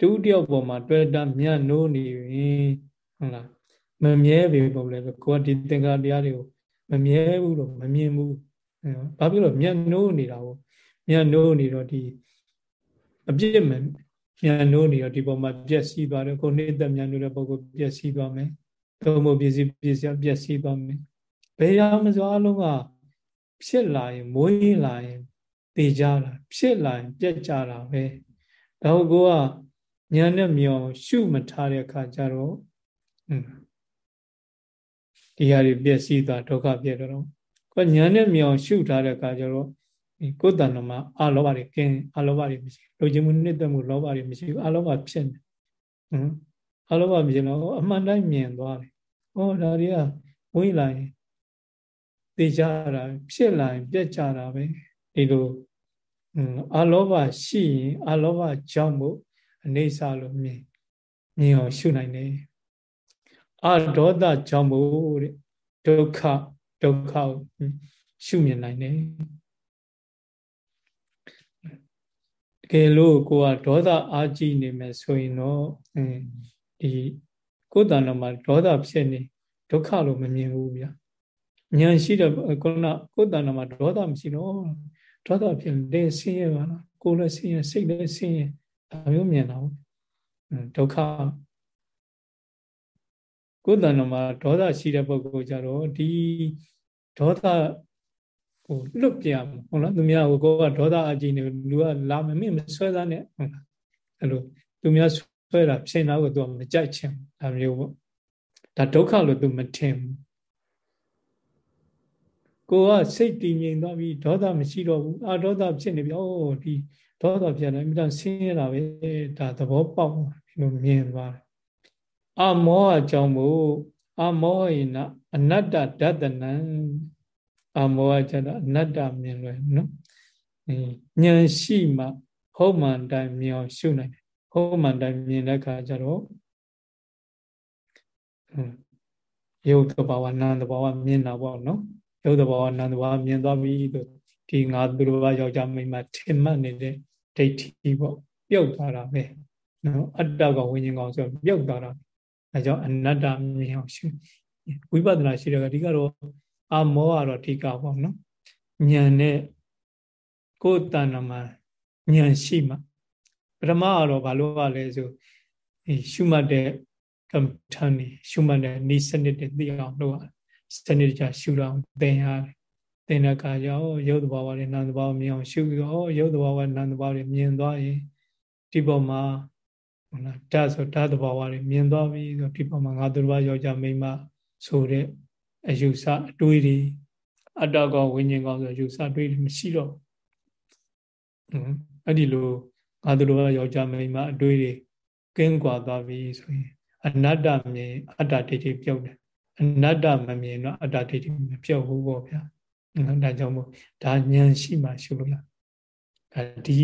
တူတယောက်ပေါ်မှာတွေ့တာမြတ်နိုးနေရင်ဟုတ်လားမမြဲပြီပုံလဲကိုကဒီသင်္ကာတရားတွေကိုမမြဲဘူးလို့မမြင်ဘူးဘာဖြစ်လို့မြတ်နိုးနေတာကိုမြတ်နိုးနေတော့ဒီအပြစ်မမြန်နိုးနေတော့ဒီပုံမှာပျက်စီးသွားတယ်ကိုနှစ်သက်မြန်နိုးတဲ့ပုံကိုပျက်စီးသွားမယ်သုံးဖို့ပစ္စည်းပစ္စည်းပျက်စီးသွားမယ် ဘယ်ရမစွာအလုံးကဖြစ်လာရင်မွေးလာရင်တေကြတာဖြစ်လာရင်ပြက်ကြတာပဲဒါကိုကညာနဲ့မြောင်ရှုမထားတဲ့အခါကျတော့ဒီဟာတွေပျက်စီးသွားဒုက္ခပြည့်တော့ကိုညာနဲ့မြောင်ရှုထားတဲ့အခါကျတော့ကိုယ်တဏ္ဍမှာအလောဘတွေကင်းအလောဘတွေမရှိလူချင်းမှုနှစ်သက်မှုလောဘတွေမရှိဘူးအလောဘဖြစ်နေဟမ်အလောဘမရှိတော့အမှန်တိုင်းမြင်သွားတယ်ဟောဒါတွေကဝိလာရင် သိကြတာဖြစ်လာရင်ပြက်ကြတာပဲဒီလိုအလောဘရှိရင်အလောဘကြောင့်မို့အနေစာလို့မြင်မြင်အောင်ရှုနိုင်တယ်အဒေါသကြောင့်မို့တဲ့ဒုက္ခဒုက္ခရှုမြင်နိုင်တယ်ကယ်လို့ကိုကဒေါသအာကြီးနေမယ်ဆိုရင်တော့ဒီကိုယ်တဏ္ဍမှာဒေါသဖြစ်နေဒုက္ခလို့မမြင်ဘူးဗျာ ဉာဏ်ရှိတဲ့ခုနကိုယ်တဏ္ဍမှာဒေါသမရှိတော့ဒေါသဖြစ်နေဆင်းရဲပါလားကိုယ်လည်းဆင်းရဲစိတ်လည်းဆင်းရဲဒါမျိုးမြင်တာဟုတ်ဒုက္ခကိုယ်တဏ္ဍမှာဒေါသရှိတဲ့ပုဂ္ဂိုလ်ကြတော့ဒီဒေါသဟိုလွတ်ပြဟုတ်လားသူများဟိုကိုကဒေါသအကြည့်နေလူကလာမမင်းမဆွဲသားနဲ့ဟုတ်လားအဲ့လိုသူများဆွဲတာဖြစ်တာကိုသူကမကြိုက်ချင်ဒါမျိုးပေါ့ဒါဒုက္ခလို့သူမထင်ဘူး ကိုကစိတ်တည်ငြိမ်သွားပြီဒေါသမရှိတော့ဘူးအာဒေါသဖြစ်နေပြီဩဒီဒေါသဖြစ်တယ်အမြဲတမ်းဆင်းရဲတာပဲဒါသဘောပေါက်ဒီလိုမြင်သွားတယ်အမောအကြောင်းမို့အမောဟိနအနတ္တဒတနံအမောဟကျတော့အနတ္တမြင်လွယ်နော်ဉာဏ်ရှိမှဟုတ်မှန်တိုင်းမြင်အောင်ရှုနိုင်တယ်ဟုတ်မှန်တိုင်းမြင်တဲ့အခါကျတော့ယုတ်တဘာဝနာမ်တဘာဝမြင်တာပေါ့နော် ယုတ်တဘာဝနာမ်တဘာဝမြင်သွားပြီဆိုဒီငါသူတော်ဘာယောက်ျားမိန်းမထင်မှတ်နေတဲ့ဒိဋ္ဌိပေါ့ပြုတ်သွားတာပဲနော်အတ္တကဝိညာဉ်ကောင်ဆိုပြုတ်သွားတာအဲကြောင့်အနတ္တမြင်အောင်ရှုဝိပဿနာရှိတယ်ကအဓိကတော့အမောကတော့အဓိကပေါ့နော်ဉာဏ်နဲ့ကိုယ်တဏ္ဍမှာဉာဏ်ရှိမှပထမကတော့ဘာလို့ ਆ လဲဆိုရှုမှတ်တဲ့ကမ္မထန်နေရှုမှတ်တဲ့ဤစနစ်တွေသိအောင်လုပ်ရ စနစ်ကြရှုတော့သင်ရတယ်သင်တဲ့အခါကျတော့ရုပ်သဘာဝတွေနာမ်သဘာဝမြင်အောင်ရှုပြီးတော့ရုပ်သဘာဝနာမ်သဘာဝတွေမြင်သွားရင်ဒီပေါ်မှာဟုတ်လားဓာတ်ဆိုဓာတ်သဘာဝတွေမြင်သွားပြီဆိုဒီပေါ်မှာငါတို့ဘာယောက်ျားမိန်းမဆိုတဲ့အယူဆအတွေးတွေအတ္တကောဝိညာဉ်ကောဆိုအယူဆအတွေးတွေမရှိတော့အဲ့ဒီလိုငါတို့ဘာယောက်ျားမိန်းမအတွေးတွေကင်းကွာသွားပြီဆိုရင်အနတ္တမြင်အတ္တဒိဋ္ဌိပြုတ်တယ် အနတ္တမမြင်တော့အတ္တဒိဋ္ဌိမပြုတ်ဘူးပေါ့ဗျာဒါကြောင့်မို့ဒါဉာဏ်ရှိမှရှုလို့ရဒီ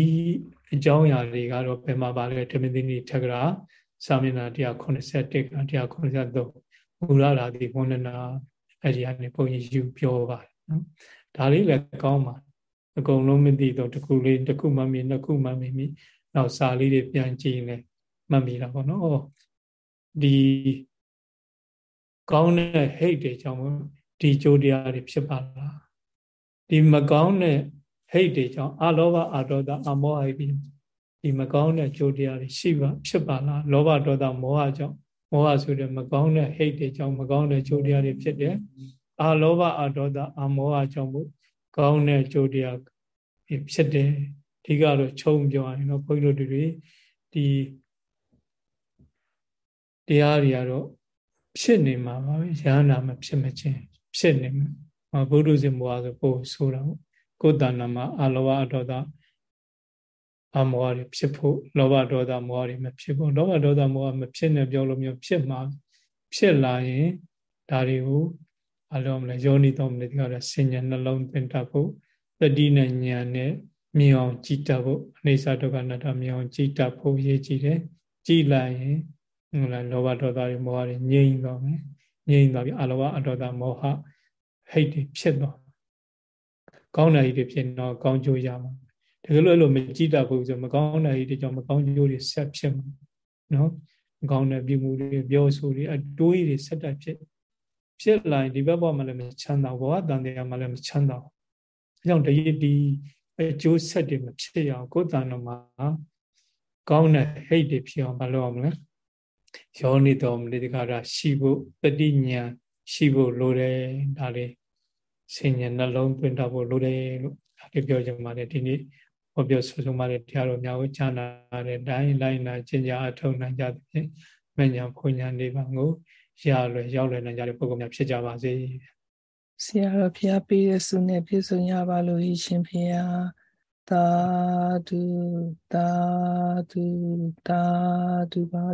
အကြောင်းအရာတွေကတော့ဘယ်မှာပါလဲဓမ္မသီနိထက္ကရာစာမျက်နှာ181က183မူရရာတိဝန္ဒနာအဲ့ဒီကနေဘုန်းကြီးယူပြောပါတယ်နော်ဒါလေးလည်းကောင်းပါအကုန်လုံးမသိတော့တစ်ခုလေးတစ်ခုမှမမြင်နှစ်ခုမှမမြင်နောက်စာလေးတွေပြန်ကြည့်ရင်မှတ်မိတာပေါ့နော်ဒီ ကောင်းတဲ့ဟိတ်တွေကြောင့်ဒီကြိုးတရားတွေဖြစ်ပါလားဒီမကောင်းတဲ့ဟိတ်တွေကြောင့်အလောဘအဒေါသအမောဟိတ်ဒီမကောင်းတဲ့ကြိုးတရားတွေရှိပါဖြစ်ပါလားလောဘဒေါသမောဟကြောင့်မောဟဆိုတဲ့မကောင်းတဲ့ဟိတ်တွေကြောင့်မကောင်းတဲ့ကြိုးတရားတွေဖြစ်တယ်အလောဘအဒေါသအမောဟကြောင့်မို့ကောင်းတဲ့ကြိုးတရားဖြစ်တယ်ဒီကတော့ခြုံပြောရရင်တော့ဘုန်းကြီးတို့တွေဒီတရားတွေကတော့ ဖြစ်နေမှာပါပဲရဟန္တာမဖြစ်မချင်းဖြစ်နေမှာဘုဒ္ဓဇင်ဘွားဆိုပို့ဆိုတာပေါ့ကိုယ်တဏ္ဍမှာအလောဘအဒေါသအမောဟတွေဖြစ်ဖို့လောဘဒေါသမောဟတွေမဖြစ်ဖို့လောဘဒေါသမောဟမဖြစ်နဲ့ပြောလို့မျိုးဖြစ်မှာဖြစ်လာရင်ဒါတွေကိုအလုံးမလဲယောနိတော်မလဲဒီကရဆင်ញနှလုံးသွင်းတတ်ဖို့တတိနဲ့ဉာဏ်နဲ့မြင်အောင်ကြည်တတ်ဖို့အိဋ္ဌဒုက္ခနာတမြင်အောင်ကြည်တတ်ဖို့ရည်ကြည်တယ်ကြည်လိုက်ရင် ဟုတ်လားလောဘဒေါသတွေမောဟတွေငြိမ့်သွားမယ်ငြိမ့်သွားပြီအလောဘအဒေါသမောဟဟိတ်တွေဖြစ်သွားကောင်းတဲ့ဟိတ်တွေဖြစ်တော့ကောင်းကျိုးရမှာတကယ်လို့အဲ့လိုမကြည့်တတ်ဘူးဆိုမကောင်းတဲ့ဟိတ်တွေကြောင့်မကောင်းကျိုးတွေဆက်ဖြစ်မှာနော်မကောင်းတဲ့ပြုမှုတွေပြောဆိုတွေအတွေးတွေဆက်တက်ဖြစ်ဖြစ်လာရင်ဒီဘက်ဘောမှာလည်းမချမ်းသာဘောကတန်တရားမှာလည်းမချမ်းသာဘူးအဲကြောင့်တည်းဒီအကျိုးဆက်တွေမဖြစ်အောင်ကိုယ်တန်တော်မှာကောင်းတဲ့ဟိတ်တွေဖြစ်အောင်မလုပ်အောင်လဲ ယောနိတော်မနိတကာရရှိဖို့တတိညာရှိဖို့လိုတယ်ဒါလေးဆင်ញနှလုံးသွင်းထားဖို့လိုတယ်လို့ဒါလေးပြောချင်ပါတယ်ဒီနေ့ဟောပြောဆိုဆုံးပါတယ်တရားတော်များကိုကြားနာတဲ့တိုင်းလိုက်နာကျင့်ကြအထောက်နိုင်ကြသဖြင့်မညာဖွညာနေပါကိုရလွယ်ရောက်လွယ်နိုင်ကြတဲ့ပုဂ္ဂိုလ်များဖြစ်ကြပါစေဆရာတော်ဖျားပေးတဲ့ဆုနဲ့ပြည့်စုံရပါလို့ရှင်ဖျားသာဓုသာဓုသာဓုပါ